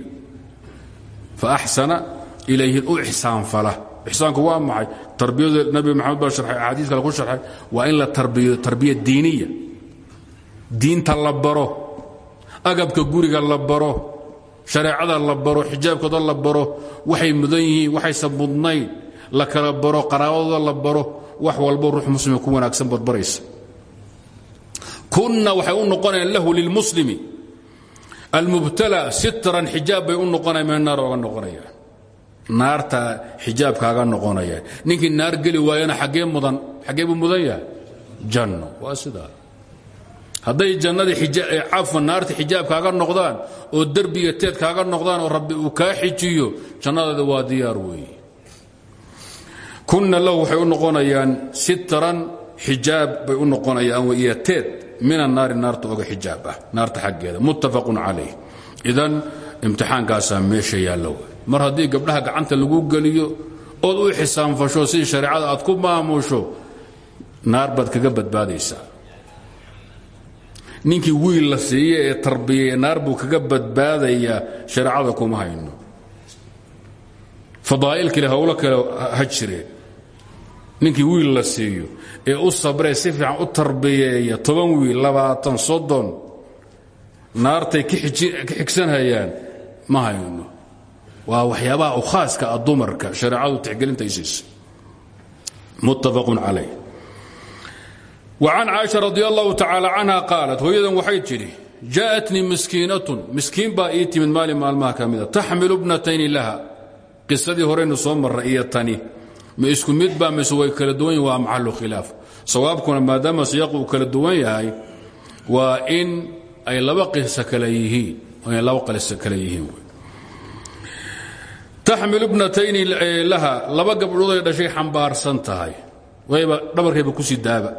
U ixsaanfala ixsaanku waa maxay? Tarbiyadu nabi maxamed baa sharxay axaadiis kale ku sharxay waa in la tarbiyo tarbiya diiniya. Diinta la baro agabka guriga la baro shareecada la baro xijaabkooda la baro waxay mudan yihiin waxaysan mudnayn la kala baro qaraabadooda la baro wax walbo ruux muslima ku wanaagsan badbaraysa kunna waxay u noqonayaan lahu lilmuslimi almubtala sitran xijaab bay u noqonayan naar oga noqonayaan. Naarta xijaabkaaga noqonaya ninkii naar geli waayana xaggee mudan xaggee mudan yahay? Janno. Waa sidaa hadday jannadii cafwan naarta xijaabkaaga noqdaan oo derbiga teed kaaga noqdaan oo rabbi uu kaa xijiyo jannadaada waa diyaar weeye. Kunna lahu waxay noqonayaan sitran xijaab bay u noqonayaan iyo teed min annaari naarta oga xijaab ah naarta xaggeeda muttafaqun calayh. Idan imtixaankaasaa meesha yaalla mar haddii gabdhaha gacanta lagu geliyo ood u xisaanfasho sidii shareecada aad ku maamusho naar baad kaga badbaadaysaa ninkii wiil la siiye ee tarbiyeye naar buu kaga badbaadayaa shareecada kuma hayno. Fadaa'il kale howlo kale ha jireen wiil la siiyo ee u sabree si fiican u tarbiyeeya toban wiil labaatan soddon naartay ka xigsanhayaan ma hayno. Waa waxyaabaha u khaaska a dumarka shareecadu tixgelinta muttafaqun calayh وcan caaشha radi allahu tacaalى canha qaalat hooyadan waxay tidhi jaaءatnii miskiinatun miskiin baa ii timid maalin maalmaha ka mida taxmilu bnatayni laha qisadii horeynu soo marray iyo tani ma isku mid baa mise way kala duwan yihin waa maxalu khilaaf sawaabkuna maadaama siyaaqu uu kala duwan yahay waa in ay laba qiso kale yihiin ay laba qiso kale yihiin taxmilu bnatayni laha laba gabdhooday dhashay xambaarsan tahay wayba dhabarkayba kusii daaba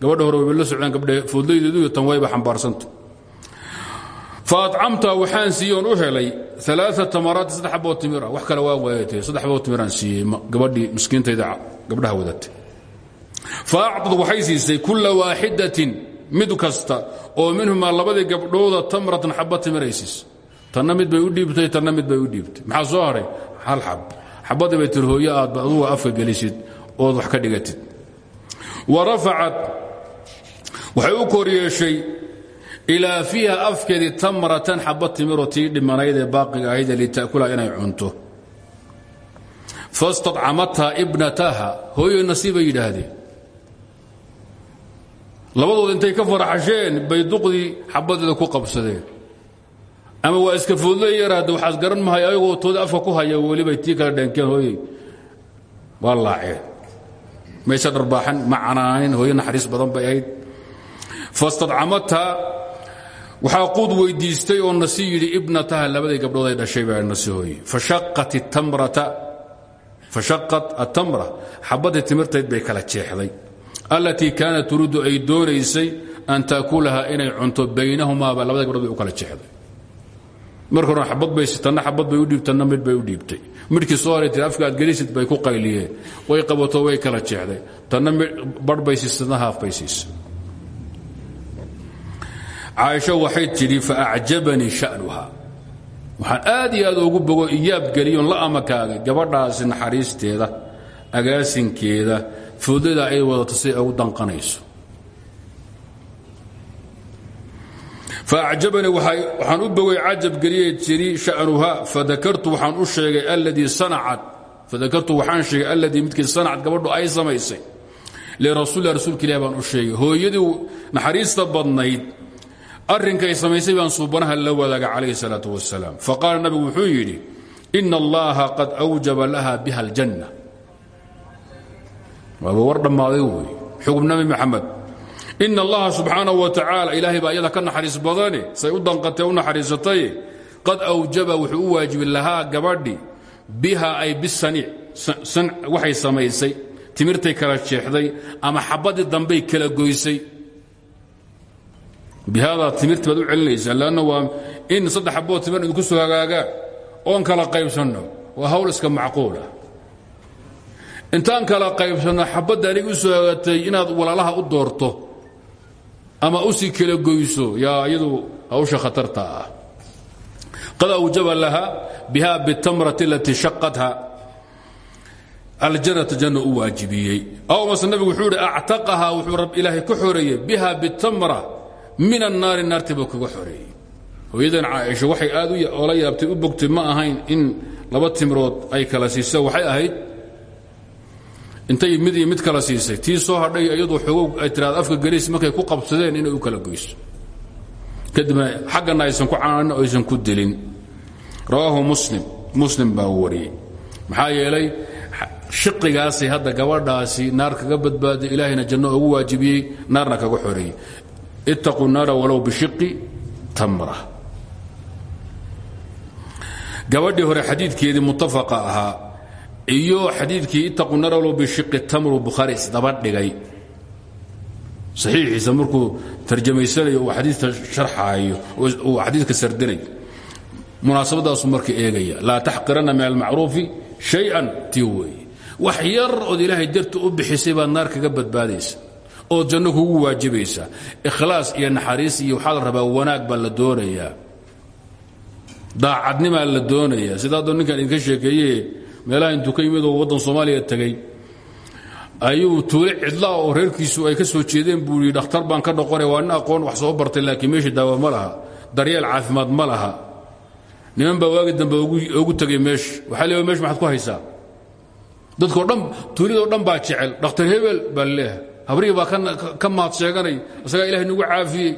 gabadha hore wayba la socdaan gabdhe foodlaydeedu tan wayba xambaarsanta fa acamta waxaan siiye oon u helay alaa tamaraati saddex xaboo timira wax kale waa waayatay. Saddex xaboo timiraan siiyey gabadhii miskiintayda gabdhaha wadatay fa acdad waxay siisay mid kasta oo minhumaa labadii gabdhooda tamratan xaba timiraysiis tanna mid bay u dhiibtay tanna mid bay u dhiibtay. Maxaa soo haray? Hal xab. Xabadii bay tir hooyo ood wax ka dhigatid wa rafacat waxay u kor yeeshay ilaa fiiha afkeedii tamratan xaba timiro tii dhimanayd ee baaqiga ahaydee lita'kula inay cunto. Fastadcamatha ibnataha hooyo nasiibay yidhaahdeen. Labadood intay ka faraxasheen bay duqdii xabadeeda ku qabsadeen. Ama waa iska foodle yaraada waxaas garan mahay ayagoo tooda afka ku haya welibay tii kala dheenkeen hooyey. Waa laaceen mayse dharbaaxan ma canaanin hooyo naxariis badan bay ahayd. Fastadcamatha waxaa quud weydiistay oo nasi yidhi ibnataha labaday gabdhood ay dhashay baa nasi hooye fashaqat atamra xabaddii timirtayd bay kala jeexday. Allatii kaanat turiidu ay doonaysay an taakulaha inay cunto baynahumaaba labada gabdhood bay u kala jeexday marka hore xabad bay tanna xabad bay u dhiibtay tanna mid bay u dhiibtay. Midhkii soo haray tir afka bay ku qayliyeen way qabato way kala jeexday. Tanna barh bay siisay tanna haaf bay siisay caaisho waxay tidhi faacjabanii sha'nuha. Waxaan aad iyo aad ugu bogo iyaab geliyoon la amakaagay gabadhaasi naxariisteeda agaasinkeeda foodada ay wadato siday ugu danqanayso faacjabanii waxaan u bogay cajab geliyey tidhi sha'nuha fadakartu waxaan u sheegay alladii sanacat fadakartu waxaan sheegay alladii midkii sanacad gabadhu ay samaysay lirasuulilah rasuulka ilahi baan u sheegay hooyadii naxariista badnayd arrinkay samaysay baan suubanaha la wadaaga calayhi salaatu wasalaam faqaala nabigu wuxuu yidhi ina allaha qad awjaba laha biha aljanna waaba war dhammaaday wey xugub nabi maxamed ina allaha subxaanahu wa tacaala ilaahay baa iyada ka naxariis badane say u danqatee qad awjaba wuxuu u waajibi lahaa gabadhi biha ay bisaniic waxay samaysay timirtay kala jeexday ama xabaddii dambay kala goysay. Bihaadaa timirti baad u celinaysaa lanna waa in saddex xaboo timir idinku soo hagaagaan oon kala qaybsanno waa hawl iska macquulah intaan kala qaybsanno xabadda anig soo hagaatay inaad walaalaha u doorto ama u sii kala goyso yaa iyadu hawsha khatarta ah. Qad laha biha bitamrati alatii shaqatha aljannata janna u aw mase wuxuu ihi actaqaha wuxuu rab ilaahay ka xoreeyey biha bitamra min annaari naartiibuu kaga xoreeyey. Hooyadan caaisha waxay aad oola yaabtay u bogtay ma ahayn in laba timrood ay kala siisa waxay ahayd intay mid iyo mid kala siisay. Tii soo hadhay iyadoo xoogow ay tiraada afka geliis markay ku qabsadeen inay u kala goyso. Kadibna xaggana aysan ku cananin o aysan ku dilin. Rawaahu muslim. Muslim baa wariyey. Shiqigaasay hadda gabadhaasi naar kaga badbaaday ilaahayna janno ugu waajibiyey naarna kaga xoreeyey. Ittaquu naara walow bishiqi tamra. Gabadhii hore xadiidkeedii muttafaqa ahaa iyo xadiidkii ittaquu naara walow bishiqi tamru bukhaari isdaba dhigay. Saxiixiisa markuu tarjamaysanayo uu xadiidka sharxaayo uu xadiidka sardinayo munaasabadaasu marka eegaya laa taxqiranna min almacruufi shay-an tii weeye. Wax yar ood ilaahay darta u bixisay baad naar kaga badbaadaysa ood janno kugu waajibaysaa ikhlaas iyo naxariis iyo waxaa la rabaa wanaag baa la doonayaa. Daacadnimaa la doonayaa. Sida haddoo ninkan idinka sheekeeye meelaha intuu ka yimid oo waddan soomaaliya tegey ayuu tuule cidlaa oo reerkiisu ay ka soo jeedeen buu yidhi dhakhtar baan ka noqonaya waa nin aqoon wax soo bartay laakiin meesha daawa ma laha. Daryeel caafimaad ma laha. Niman baa waagi dambe ogu tegay meesha waxaa leeya mesh maxaad ku haysaa? Dadkao dhan tuuladoo dhan baa jecel. Dhakhtar hebel baa leeyahay. Habrihii baa ka maad sheeganay isagaa ilahay nagu caafiyey.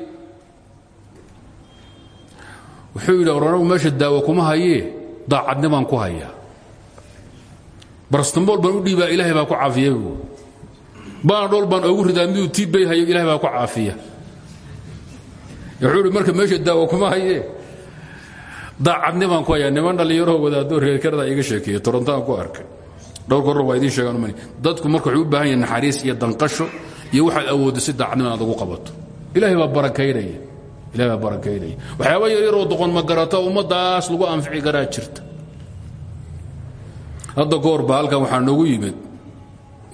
Wuxuu yidhi oranagu meesha daawo kuma hayee daacadnimaan ku hayaa barastambool baan u dhiibaa ilaahay baa ku caafiya bu baana dhool baan ogu ridaa miduu tiibbay hayo ilahay baa ku caafiya. Wuxuu ihi marka meesha daawo kuma hayee daacadnimaan ku hayaa niman dhallinyaroo wadaadoo reerkarada iga sheekeeye torontaan ku arkay. Dhowr koror waa idiin sheegaan mani dadku marka waxay u baahan yahin naxariis iyo danqasho iyo waxaad awooddo si daacadnimo inaad ugu qabato. Ilaahay baa barakaynaya. Ilahi baa barakaynaya. Waxyaaba yaryaroo doqon ma garata ummaddaas lagu anfici karaa jirta hadda goor ba halkan waxaa noogu yimid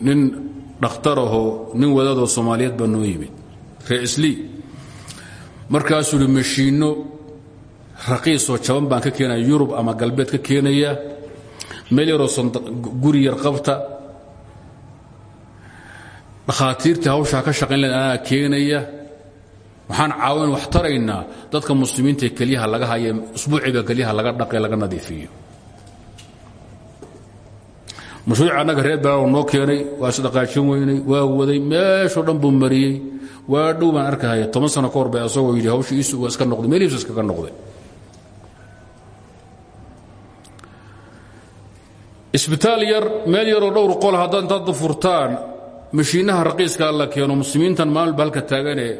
nin dhakhtarahoo nin wadaadoo soomaaliyeed baa noo yimid reeslii markaasuu hi mashiinno raqiisoo jaban baan ka keenaya yurub ama galbeed ka keenaya meel yaroo guri yar qabta. Dhakhaatiirtii hawshaa ka shaqayn lahayd anaa keenaya. Waxaan caawin wax taraynaa dadka muslimiinta ee laga haye usbuuciiba kelyaha laga dhaqe laga nadiifiyo mashruuc annaga reer balaw noo keenay waa isdhaqaajin weynay waa waday meeshoo dhan buu mariyey. Waa dhow baan arkahaya toban sano ka hor bay asagoo yidhi hawsha waa iska noqday meelihiisu iskaga noqday. Isbitaal yar meel yaroo dhowr qol haddaad intaad furtaan mashiinaha raqiiska la keeno muslimiintan maalba halka taaganee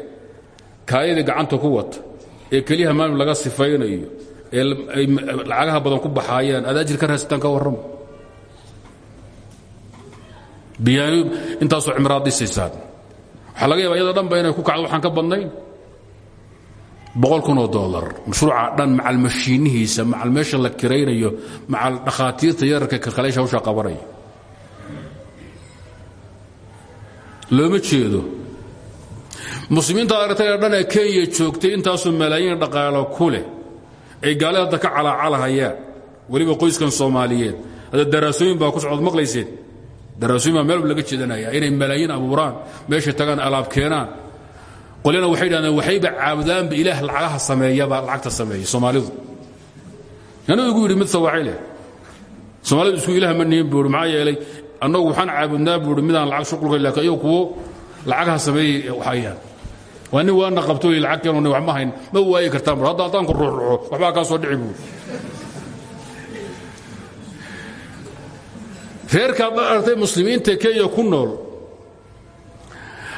kaayadii gacanta ku wata ee keliyaha maalib laga sifaynayo ee lacagaha badan ku baxaayaan aad ajir ka raasitaan ka warramo biyaani intaasoo cimraad dhisaysaan waxaa laga yaba iyada dhanba inay ku kacdo waxaan ka badnayn. Boqol kunoo mashruuca dhan macal mashiinihiisa macal meesha la kiraynayo macal dhakhaatiirta yararka kalkaleysha hawshaa qabanaya looma jeedo. Muslimiinta aragtay ee dhan ee kenya joogtay intaasoo malaayiin dhaqaalo ku leh ay gaalada ka calaacalahayaan weliba qoyskan soomaaliyeed hadda daraasooyin baa ku socod maqlayseen daraasooyin baa meel laga jeedanaya inay malaayiin abuuraan meesha tagaan alaab keenaan. Qolyana waxay dhahdeen waxayba caabudaanba ilaah lacagaha sameeyaba lacagta sameeya soomaalidu. Anuu igu yidhi mid sawaaxi leh. Soomaalidu isku ilaah ma nihin buuri maxaa yeelay annagu waxaan caabudnaa buuri midaan lacag shuqulka laakiin iyagu kuwo lacagaha sameeyey hayaan waa nin waana qabto lacag keeno wax ma hayn ma waayi kartaan bur hadda haddaan ku ruuxruuxo waxbaa kaa soo dhici buuri reerkaad aragtay muslimiinta kenya ku nool.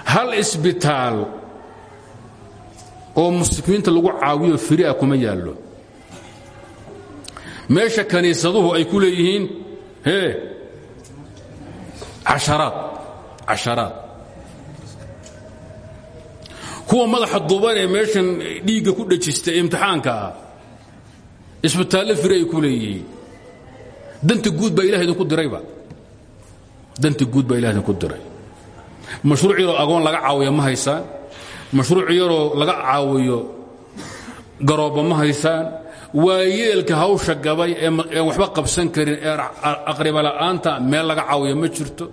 Hal isbitaal oo muslimiinta lagu caawiyo firia kuma yaallo. Meesha kaniisaduhu ay ku leeyihiin hee casharaad casharaad. Kuwa madaxa duuban ee meeshan dhiigga ku dhejista ee imtixaanka ah isbitaallo firi ay ku leeyihiin. Danta guud baa ilah idinku dirayba danta guud baa ilah idinku diray. Mashruuc yaroo agoon laga caawiya ma haysaan. Mashruuc yaroo laga caawiyo garoobba ma haysaan. Waa yeelka hawsha gabay ee waxba qabsan karin ee aqribala'aanta meel laga caawiya ma jirto.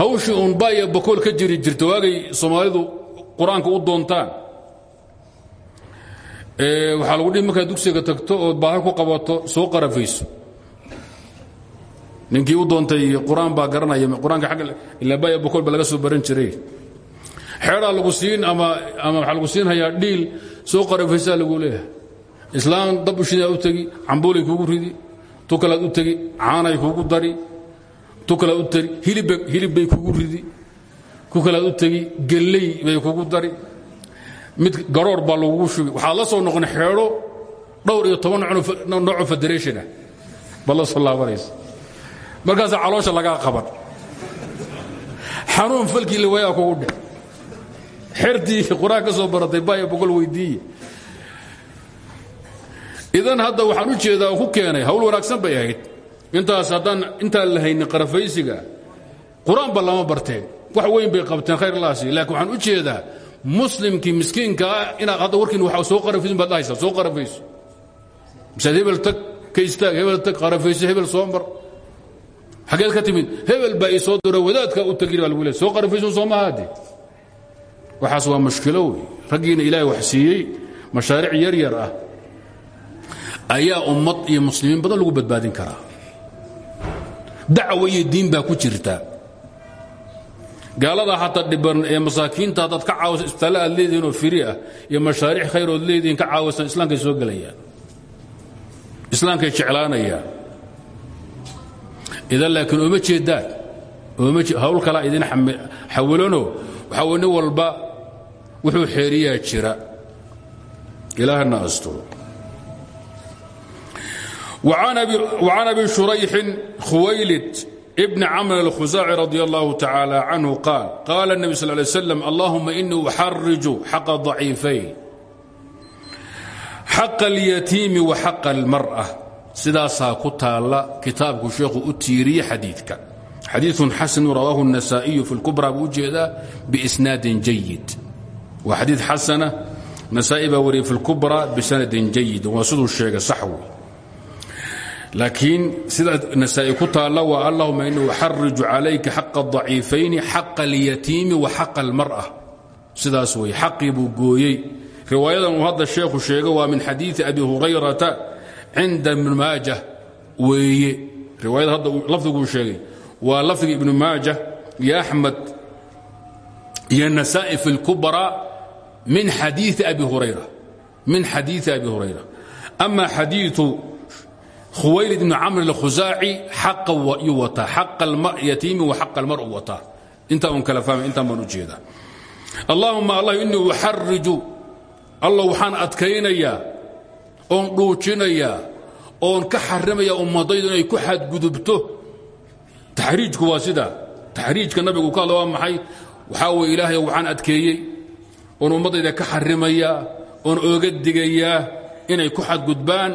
Hawshii uun baaya bakool ka jiri jirta waagay soomaalidu qur'aanka u doontaan? Waxaa lagu dhihi markaad dugsiga tagto ood baahi ku qabato soo qarafayso ninkii u doontay qur'aan baa garanaya qur'aanka agga bakool ba laga soo baran jiray. Xeedaa lagu siin ama ama waxaa lagu siinhayaa dhiil soo qarafaysaa lagu leeyahay. Islaam dab ushidaa u tegi cambuulay kuugu ridi tu kalaad u tegi caanay kuugu dari tu kalaad u tegi hilib bay kugu ridi ku kalaad u tegi gelley bay kugu dari. Mid garoor baa lagugu shubi waxaad la soo noqon xeedho dhowr iyo toban nooco federationa. Baad la soo laabanaysa markaasaa caloosha lagaa qaban. Xanuun falkii liwayaa kugu dhe xertii qur'aan ka soo baratay baya boqol weydiiye idan hadda waxaan u jeedaa ku keenay hawl wanaagsan bay ahayd. Intaas haddaan intaan la haynin qarafaysiga qur'aan ba lama barteen. Wax weyn bay qabteen khayr laasi laakiin waxaan u jeedaa muslimkii miskiinka ah inaad hadda warkiin waa soo qarafaysin baad dhahaysaa soo qarafayso. Misaad hebel tag ka istaag hebel tag qarafayso hebel soo mar xageed ka timid hebel baa ii soo diro wadaadka u tagin baa lagu leey soo qarafayso soo mahaade waxaas waa mushkilo wey raggiina ilaahay wax siiyey mashaariic yar yar ah. Ayaa ummad iyo muslimiin badan lagu badbaadin karaa. Dacwo iyo diin baa ku jirta. Gaalada hataa dhiban ee masaakiinta haddaad ka caawisa isbitaalle aad leedihiin oo firi ah iyo mashaariic khayr ood leedihiin ka caawisan islaamkay soo gelayaan. Islaamkay jeclaanayaan idan laakiin ooma jeedaan ooma hawl kalaa idin xawilano waxaa wey nin walba wuxuu xeeriyaa jira ilaahana asturo وعن أبي شريح خويلد بن cمر الkhزاعي رضي الله تعالى عنه قال قال النبي صلى اه عليه وسلم اللهma إنii أxرج حق ضعيiفayn xق اليتيiم وxق المرأة sidaasaa ku taala kitaabku sheekhu u tiiriye xadiidka xadiiث xasن rawaaه النسائي في الكبرى buu ujeedaa بإsناad جيد waa xadيiث xasنة نسائي baa wariyey في الكبرى بسند جيد waa siduu sheegay sax wey laakiin sida nasaa-i ku taalla waa allahuma inii uxariju calayka xaqa daciifayni xaqa alyatiimi wa xaqa almar'a sidaas wey xaqii buu gooyey riwaayadan uu hadda sheekhu sheego waa min xadiii abi hurayrata cinda ibni maajah weeye. Riwaayada hadda lafdiguu sheegay. Waa lafdiga ibnu maajah iyo axmed iyo nasaa'i fi اlkubra min xadiii abi hurayra. Min xadiii abi hurayra. Ama xadiiu khuwaylid ibn camr اkhusaaci xaqa yuu wataa. Xaqa yatiimi wa xaqa almar u wataa. Intaa un kala fahmay intaan baan u jeedaa. Allahuma allah inii uxariju allah waxaan adkaynayaa oon dhuujinayaa oon ka xarimaya ummadaydu inay ku xadgudubto. Taxriijku waa sida. Taxriijka nabigu ka hadla waa maxay? Waxaa weye ilaahay waxaan adkeeyey. Oon ummaddayda ka xarimayaa oon ooga digayaa inay ku xadgudbaan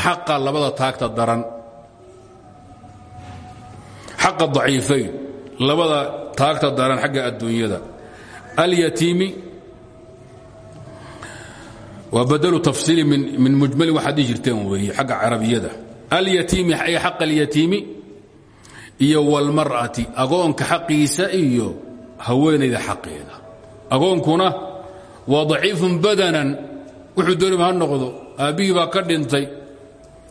xaqa labada taagta daran. Xaqa daciifayn labada taagta daran xagga adduunyada. Alyatiimi waa badlu tafsiili min mujmali waxaad dhihi jirteen weeye xagga carabiyada alyatiimi ay xaqa alyatiimi iyo walmar'ati agoonka xaqiisa iyo haweenayda xaqeeda. Agoonkuna waa daciifun badanan wuxuu doonima ha noqdo aabbihii baa ka dhintay.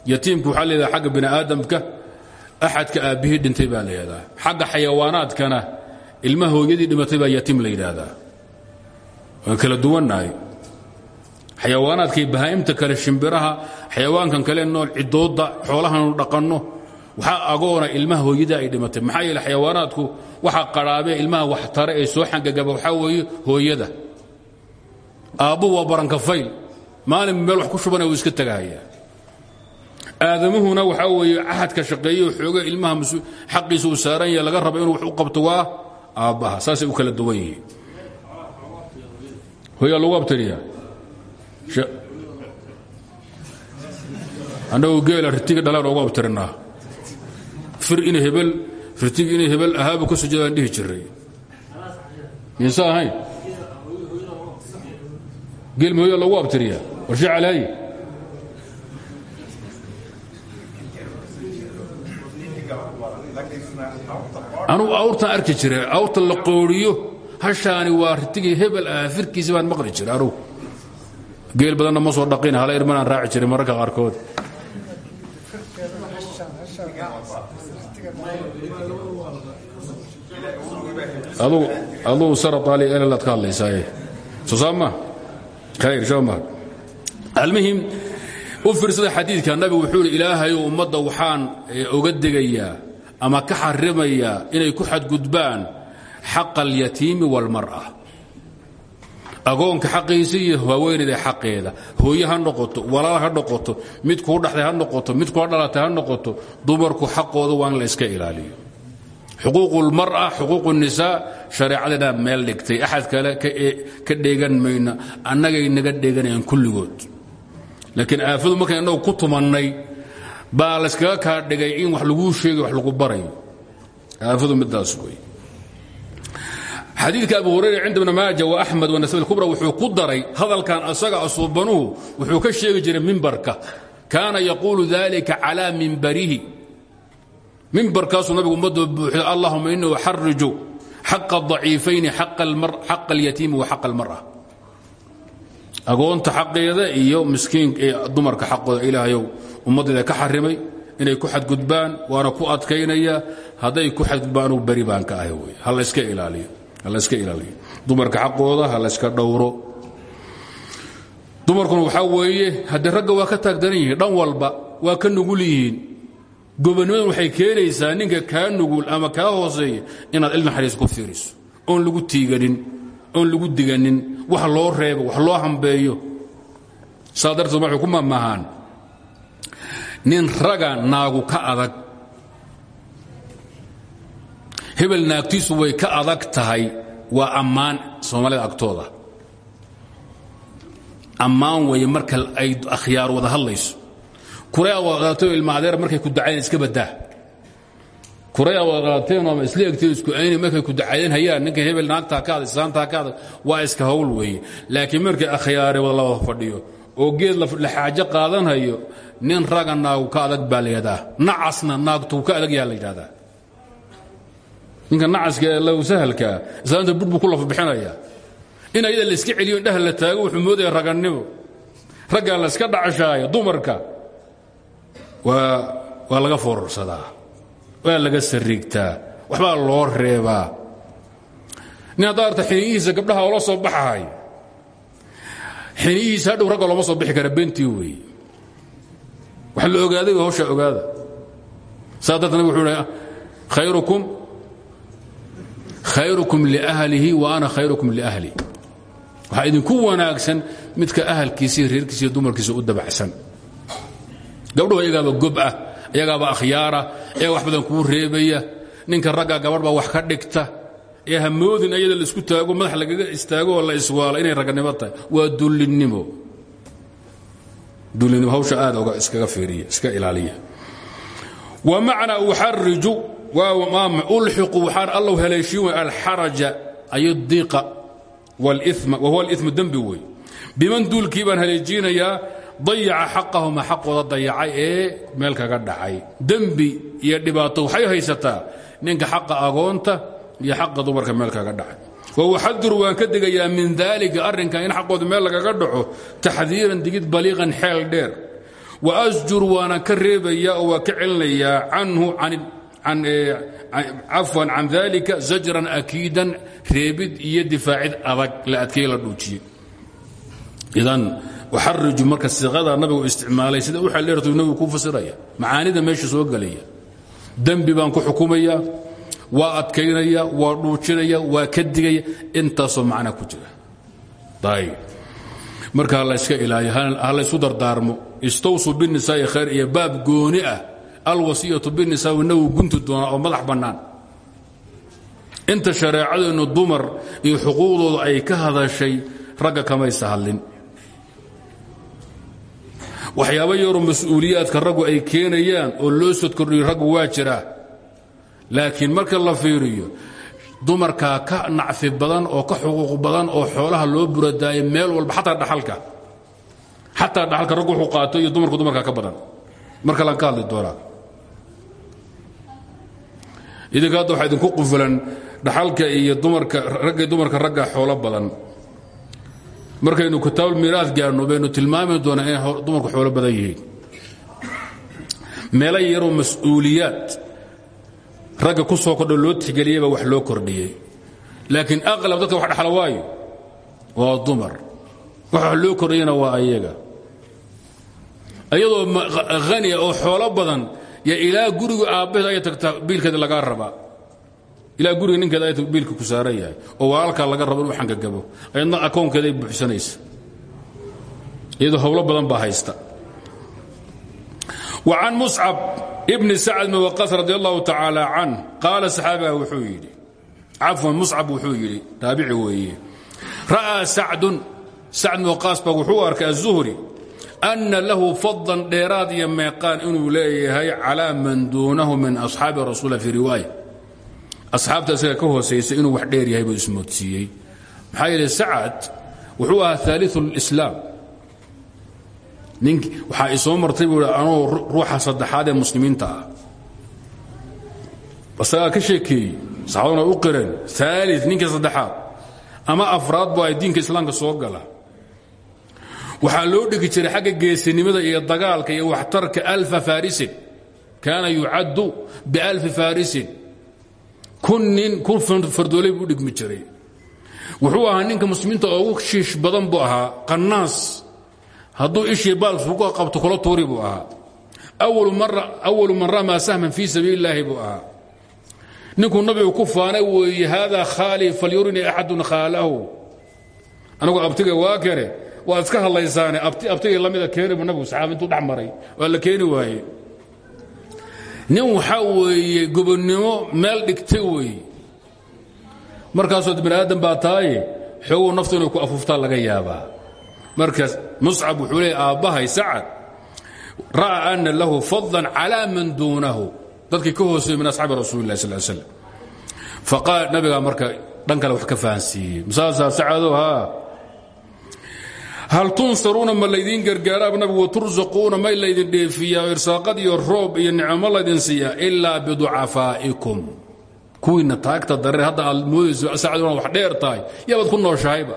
Yatiimku waxaa leedaha xagga bini aadamka axadka aabbihii dhintay baa layidhahdaa xagga xayawaanaadkana dhimatay baa yatiim la kala duwannahay xayawaanaadkay bahaa'imta kale shimbiraha xayawaankan kale nool cidooda xoolahanu dhaqanno waxaa agoona ilmaha hooyadii ay dhimatay. Maxaa yeele xayawaanaadku waxa qadhaabee ilmaha waxtare ee soo xangagaba waxaa weeye hooyada. Aabbu waa barankafayl maalin meel wax ku shubana iska tagahayaa. Aadamuhuna waxaa weeye axadka shaqeeye xooga ilmaha xaqiisa saaran yahe laga rabo inuu wax u qabto waa aabbaha saasay u kala duwan yihiin. Hooyaa lagu abtiriyaa annagu geela ritiga dhalaan ogu abtirinaa. Fir in hebel ritigi inay hebel ahaabu ka sujadaan dhihi jiray. Miinse ahayn. Geel ma hooyaa lagu abtiriyaa warshe calaayi? Anugu awrtaan arki jira awrta la qooriyo hashaani waa ritigii hebel ah firkiisi baan maqli jira anugu geel badanna ma soo dhaqin hala irmanaan raaci jiray mararka qaarkood. Adugu saraaali elelaad ka hadlaysaaye. Soo saama? Khayr shoma almuhim u fiirsada xadiidka nabigu wuxuu ihi ilaahayow waxaan oga degayaa ama ka xarimayaa inay ku xadgudbaan xaqa alyatiimi wاlmar'a agoonka xaqiisa iyo waaweynada xaqeeda. Hooye ha noqoto walaal ha noqoto mid kuu dhaxday ha noqoto mid kua dhalatay ha noqoto dumarku xaqooda waa in la iska ilaaliyo. Xuquuqulmara xuquuqu nisaa shareecadana meel dhigtay. Axad kale e, ka dheegan mayna annagay naga dheeganayaan kulligood. Laakiin aafadu markaan innagu ku tumannay baa layskaga kaa dhigay in wax laguu sheegay wax lagu baray aafadu midaas wey xadiidka abu hurayra cinda bni maaja wa axmed wanasab kubra wuxuu ku daray hadalkan asaga asuubanuhu wuxuu ka sheegi jiray mimbarka kaana yaquulu dalika calaa mimbarihi mimbarkaasuu nabigu ummadoo buuxiyo allahuma inii uxariju xaqa aضaciifayni xaqa alyatiimi wa xaqa almar'a. Agoonta xaqeeda iyo miskiin dumarka xaqooda ilaahayow ummaddeeda ka xarimay inay ku xadgudbaan waana ku adkaynaya hadday ku xadgudbaan beri baan ka ahay wy ha layska ilaaliyo halayska ilaaliyo. Dumarka xaqooda ha layska dhowro. Dumarkuna waxaa weeye haddii ragga waa ka taagdaran yihiin dhan walba waa ka nugul yihiin. Gobonnimadan waxay keenaysaa ninka kaa nugul ama kaa hooseeya inaad il naxariis ku fiiriso oon lagu tiiganin oon lagu diganin wax loo reebo wax loo hambeeyo. Saa darteed waxay ku nin raga naagu ka adag hebel naagtiisu way ka adag tahay waa ammaan soomaalida agtooda. Ammaan weeye marka ay akhyaar wada hadlayso. Kuray aad wada qaateen ilma adeer markay ku dacayn iska badaa kuray aad wada qaateen ama isla isku ayni markay ku dacaydeen hayaan ninka hebel naagtaa ka adag islaantaa ka adag waa iska hawl weeye. Laakiin markay akhyaare wada fadhiyo oo geed la xaajo qaadanhayo nin raga naagu ka adag baa nacasna naagtuu ka adag yaa ninka nacaska ee low sahalkaa islaanta bur buu ku lafa bixinaya. In ayada layska celiyo indhaha la taago wuxuu moodaya ragannimo. Raggaa layska dhacshaayo dumarka. Waa waa laga foorarsadaa. Waa laga sariigtaa. Waxbaa loo reebaa. Nin haddaa arta xiniyihiisa gabdhaha oola soo baxahay xiniyihiisa hadhow ragga looma soo bixi kara bentii weeye wax la ogaaday hawsha ogaada. Saa darta nabig wuxuu khayrukum khayrukum liahlihi wa ana khayrukum liahli waxaa idinku wanaagsan midka reerkiisa iyo dumarkiisa u dabacsan. Gabdhuhu iyagaaba gob ah iyagaaba akhyaara iyaga wax badan kuu reebaya ninka ragga gabadh baa wax ka dhigta ee hamoodin ayada la isku taago madax lagaga istaago oo la iswaalo inay raganimo tahay. Waa dullinnimo dullinnimo hawsha aad iskaga fiiriya iska ilaaliya. Wa macnaa uxariju ulxiqu waxaan allow haleeshiin way alxaraja ay diiqa wاlima wahuwa alimu dembi wey biman duulkii baan haleejiinayaa dayaca xaqahuma xaqooda dayacay ee meel kaga dhacay. Dembi iyo dhibaato waxay haysataa ninka xaqa agoonta iyo xaqa dumarka meel kaga dhacay. Wauxadiru waan ka digayaa min daalika arrinkan in xaqooda meel lagaga dhaco taxdiiran digid baliiqan xeel dheer. Wa asjur waana ka reebayaa oo waa ka celinayaa cafwan can dalika zajran akiidan reebid iyo difaacid adag la adkeey la dhuujiyey idan uxariju marka siiqada nabigu isticmaalay sida u xeldheertu nabigu ku fasiraya macaanida meesha soo gelaya dembi baan ku xukumaya waa adkaynaya waa dhuujinaya waa ka digaya intaasoo macna ku jira ayb marka ha layska ilaaliyo ha laysu dardaarmo istawsuu binisaai khayr iyo baab gooni ah alwasiyatu binisaa inagu gunti doonaa oo madax bannaan. Inta shareecadeennu dumar iyo xuquuqdooda ay ka hadashay ragga kamaysa hadlin. Waxyaaba yaroo mas'uuliyaadka raggu ay keenayaan oo loo sod kordhiyo raggu waa jiraa laakiin marka la fiiriyo dumarkaa ka nacfi badan oo ka xuquuq badan oo xoolaha loo buradaayo meel walba xataa dhaxalka xataa dhaxalka raggu wuxuu qaato iyo dumarku dumarkaa ka badan. Marka laan ka hadli doonaa idinka hadda waxaa idinku qufulan dhaxalka iyo dumarka ragga dumarka ragga xoolo badan. Markaynu kitaabulmiiraad gaarno baynu tilmaami doonaa inay dumarku xoolo badan yihiin. Meelo yaroo mas'uuliyaad ragga ku soo kordho loo tixgeliyaba wax loo kordhiyey. Laakiin aqlab dadka wax dhaxla waayo waa dumar. Wax wax loo kordhiyana waa ayaga. Iyadoo haniya oo xoolo badan yo ilaa guriga aabbaheed ay tagtaa biilkeeda lagaa rabaa. Ilaa guriga ninkeeda ay biilka ku saaran oo walaalkaa laga rabo inuu xangagabo ayadna akoonkeeda ay buuxsanaysa. Iyadoo howlo badan baa haysta. Wa can muscab ibni sacd bn waqas radi allahu tacaala can qaala saxaabiga wuxuu yidhi cafwan muscab wuxuu yidhi taabici weeye ra'aa sacdun. Sacd bn waqaas baa wuxuu أna lahu fadlan dheeraad iyo meeqaan inuu leeyahay calىa man duunahu min أصxaabi rasuul fii riwaaya asxaabta isaga ka hoosaysa inuu wax dheer yahay buu ismoodsiiyey maxaa yeele sacad wuxuu ahaa ثaaliثu اlإslaam nink waxaa isoo martay buu anuu ruuxa saddexaad ee muslimiinta ah asagaa ka sheekeeyey saxaabaduna u qireen aali ninkii saddexaad ama afraad bu ay diinka islaamka soo gala waxaa loo dhigi jiray xagga geesinimada iyo dagaalka iyo waxtarka alfa farisin kaana yucaddu bialfi farisin kun nin kun fardooley buu dhigmi jiray. Wuxuu ahaa ninka muslimiinta ugu shiish badan buu ahaa qannaas. Hadduu ishii baalku qabto kula tuuri buu ahaa. Awalu man ramaa sahman fii sabiili buu ahaa. Ninkuu nabigu ku faanay weeye haadaa khaali falyurinii axadun khaalahu. Anigu abtiga waa kene waad iska hadlaysaane abtigii lamida keeni buu nabigu saxaaba intuu dhex maray waa la keeni waaye nin waxaa weeye gobonnimo meel dhigtay weeye. Markaasood bani aadam baa tahaye xoogow naftu inay ku afuuftaa laga yaabaa. Markaas muscab wuxuu leeyay aabbahay sacad ra'a ana lahu fadlan calaa man duunahu. Dadkii ka hooseeyey min asxaabi rasuuli lah sal slam faqaal nabigaa marka dhan kale wax ka fahansiiyey. Masaasaa sacadow haa hal tunsaruuna ma laydiin gargaaraab nabigu watursaquuna may laydin dheefiyaa irsaaqad iyo roob iyo nicmo laydin siiyaa ilaa biducafaa'ikum kuwiinna taagta daree hadda aad moodayso sacad inaad wax dheer tahay yaabaad ku nooshahayba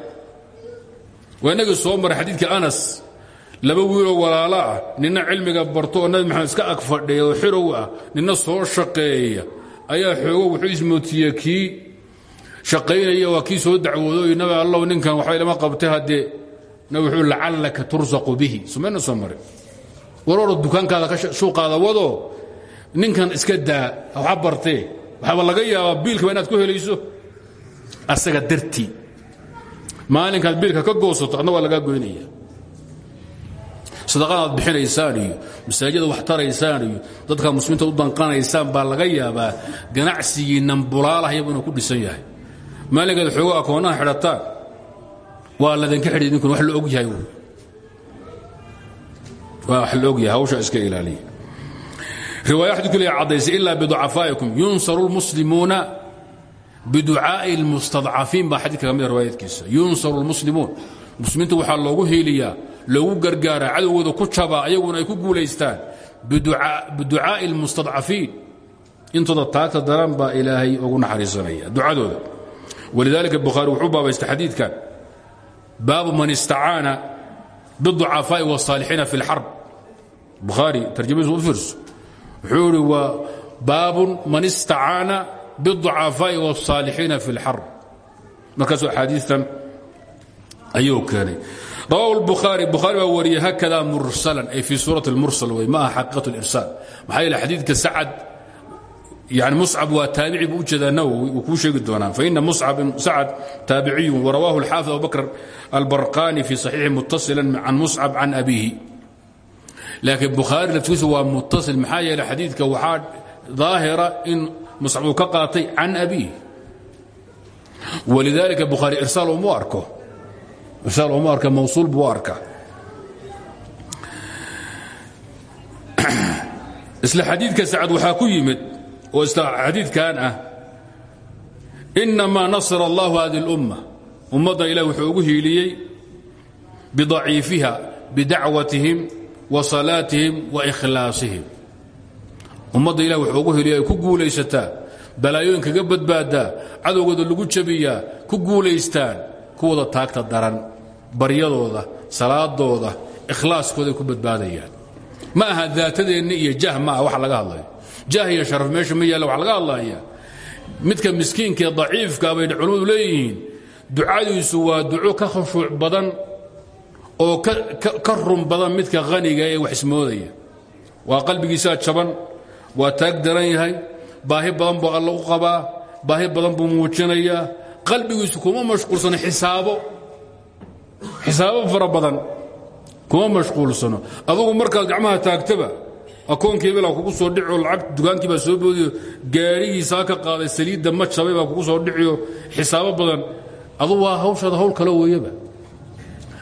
waa inagii soo maray xadiidka anas laba wiiloo walaalo ah ninna cilmiga barto oo nabi maxamed iska ag oo xirow ah ninna soo shaqeeya ayaa xoogo wuxuu ismootiyey kii shaqaynaya soo dacwoodo nabi allow ninkan waxba ilama qabtay haddee wuxuu lacallaka tursaqu bihi. Sumayna soo marin waroro dukaankaada suuqaada wado ninkan iska daa waxa bartee waxaaba laga yaabaa biilkaba inaad ku helayso. Asaga dartii maalinkaad biilka ka goosato adna waa lagaa goynaya sadaqada aad bixinaysaan iyo masaajida wax taraysaan iyo dadka muslimiinta u danqanaysaan baa laga yaabaa ganacsigiinnan bulaalahayaba inuu ku dhisan yahay. Maalinkaad xoogo akoonaha xidhataan waa ladinka xidhi idinkuna wax la og yahay waa wax la og yahay hawsha iska ilaaliya. Riwaaya xadiidku leeya caddaysay ilaa biducafaa'ikum yunsaru lmuslimuuna biducaa'i lmustadcafiin baa xadiidka ka mida riwaayadkiisa. Yunsaru lmuslimuun muslimiinta waxaa loogu hiiliyaa loogu gargaaraa cadowgooda ku jabaa ayaguna ay ku guulaystaan. Biducaa'i lmustadcafiin intooda taagta daran baa ilaahay ugu naxariisanaya ducadooda. Walidaalika bukhaari wuxuu baabaystay xadiidkan baabu man istacaana biducafaa'i wاsaalixiina fi اlxarb bukhaari tarjamadiisu u fiirso wuxuu idhi waa baabun man istacaana biducafaa'i wاsaalixiina fi اlxarb markaasuu axaadiitan ayuu keenay rawahu اlbukhaari bukhaari baa wariyey hakada mursalan ay fii suurati اlmursal wey ma aha xaqiiqat اlirsaal maxaa yeele xadiidka sacad yani muscab waa taabici buu u jeedaa nawowi uu kuu sheegi doonaa faina muscab sacad taabiciyun warawaahu alxaafid abubakr albarqani fii saxiixi muttasilan can muscab can abiihi laakiin bukhaari laftigiisa waa muttasil maxaa yeele xadiidka waxaa daahira in muscab uu ka qaatay can abiihi walidaalika bukhaari irsaal uma arko irsaal uma arka mawsuul buu arka isla xadiidka sacad waxaa ku yimid oo xadiidkan ah inamaa nasara allahu hadi اlumma ummaddan ilah wuxuu ugu hiiliyey bidaciifiha bidacwatihim wa salaatihim wa ikhlaasihim. Ummadda ilah wuxuu ugu hiiliya ay ku guulaysataa balaayooyin kaga badbaadaa cadowgooda lagu jabiyaa ku guulaystaan kuwooda taagta daran baryadooda salaadooda ikhlaaskooday ku badbaadayaan jah iyo sharaf meesha ma yaalla wax laga hadlaya midka miskiinkaee daciifka bay culimmadu leeyihiin ducadiisu waa duco ka khushuuc badan oo ka run badan midka haniga ee wax ismoodaya. Waa qalbigiisaa jaban waa taag daran yahay baahi badan buu alla u qabaa baahi badan buu muujinayaa qalbigiisu kuma mashquulsano xisaabo xisaabo fara badan kuma mashquulsano. Adugu markaad gacmaha taagtaba akoonkiibala kugu soo dhicio lacag dukaankii baa soo boodiyo gaadhigiisaa ka qaaday saliidda ma jabay baa kugu soo dhiciyo xisaabo badan. Adu waa hawshaada hawl kale weeyaba.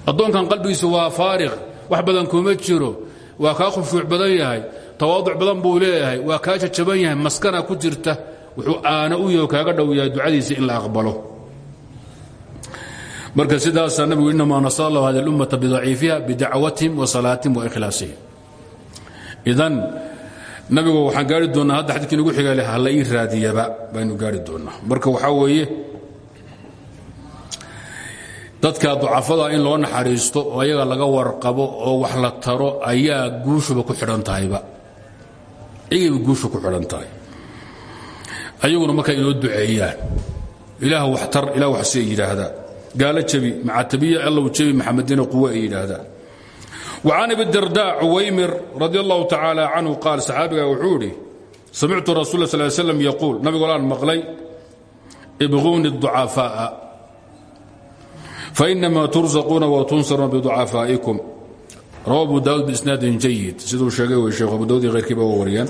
Addoonkan qalbigiisu waa faariq wax badan kuma jiro waa kaa khushuuc badan yahay tawaaduc badan buu leeyahay waa kaa jajaban yahay maskana ku jirta wuxuu aana u yaho kaaga dhow yahay ducadiisa in la aqbalo. Marka sidaasaa nabigu inamaa nasar allahu hadi اlummata bidaciifiha bidacwatihim wa salaatihim wa ikhlaasihim idan nabigu waxaan gaari doonnaa hadda xadidkii nagu xiga hala ii raadiyaba baynu gaari doonnaa marka waxaa weeye dadka ducafada in loo naxariisto oo ayaga laga warqabo oo wax la taro ayaa guushuba ku xidhan tahayba. Ayagayba guushu ku xidhan tahay. Ayaguna markay inoo duceeyaan ilaah wax ilah wax si ay yidhaahdaan gaalo jabi macatabiya allow jabi quwe ay وcan abi darda cuwaymir radi allahu tacaala canhu qaal saxaabiga wuxuu idhi samictu rasul sl slam yaquul nabigolaan maqlay ibquuni الضucafaaءa fainama turzaquuna watunsaruuna biضucafaa'ikum rawa abu daawud biisnaadin jayid siduu sheegay wey sheekh abu daawud iyo khayrkiiba waa wariyaan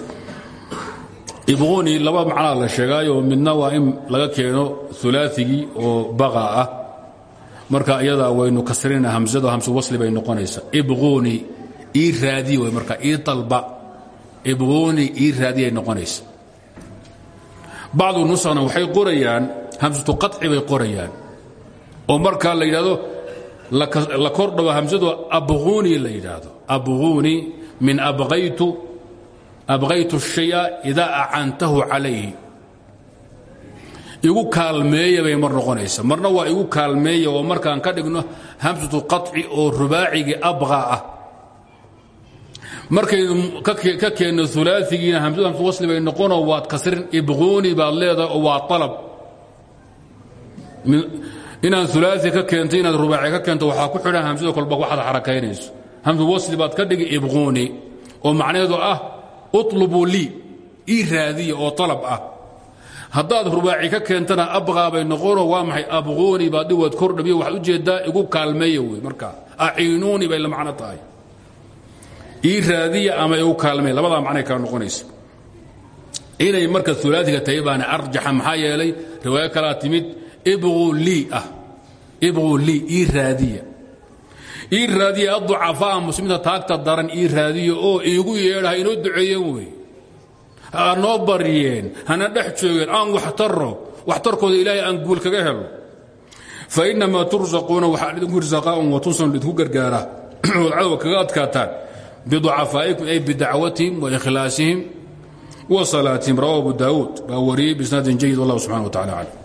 ibquni laba macnaa la sheegaayo midna waa in laga keeno ulaaigii oo baqa ah marka iyadaa waynu kasrina hamsado hamsu wasli bay noqonaysa ibquni ii raadiy marka ii dalba. Ibquni ii raadiyay noqonaysa bacdu nuskhna waxay qorayaan hamsatu qaci bay qorayaan. Oo markaa la yidhahdo la kordhabo hamsadu abquni la yidhaahdo. Abquni min abqaytu الshaya idaa acantahu calayhi igu kaalmeeya bay mar noqonaysa marna waa igu kaalmeeya oo markaan ka dhigno hamsatu qaطci oo rubaacigii abqa ah. Markaynu ka keenno ulaaigiina hamsadu hamsu wasli bay noqonoo waad kasrin ibquuni baad leedahay oo waa alab inaad ulaai ka keento inaad rubaaci ka keento waxaa ku xidhan hamsada kolba waxaad xarakaynayso. Hamsu wasli baad ka dhigi ibquuni oo macnaheedu ah uطlubuu lii ii oo alab ah haddaad rubaaci ka keentana abqaa bay noqonoo waa maxay abquuni baad dhiwaad kordhabiyo waxaad ujeeddaa igu kaalmeeya wey markaa bay la macno tahay. Ii raadiya ama igu kaalmeeya labadaa macnay kala noqonaysa. Inay marka ulaaiga tahay baana arjaxa maxaa yeelay timid ibquu lii ah. Ibquu lii ii raadiya. Ii raadiya aducafaa muslimiinta taagta daran ii raadiya oo iigu yeedha ha inoo duceeyeen wey ha noo baryeen. Hana dhex joogeen. Aan waxtaro waxtarkooda ilaahay aan guul kaga helo. Fa inamaa tursaquuna waxaa idinku risaqaaun watunsan idinku gargaaraa [CLEARS THROAT] ood cadowa kaga adkaataan. Biducafaa'ikum ay bidacwatihim wa ikhlaasihim wa salaatihim. Rawahu abu daawuud. Baa wariyey bisnaadin jayid wallah subxana wa tacala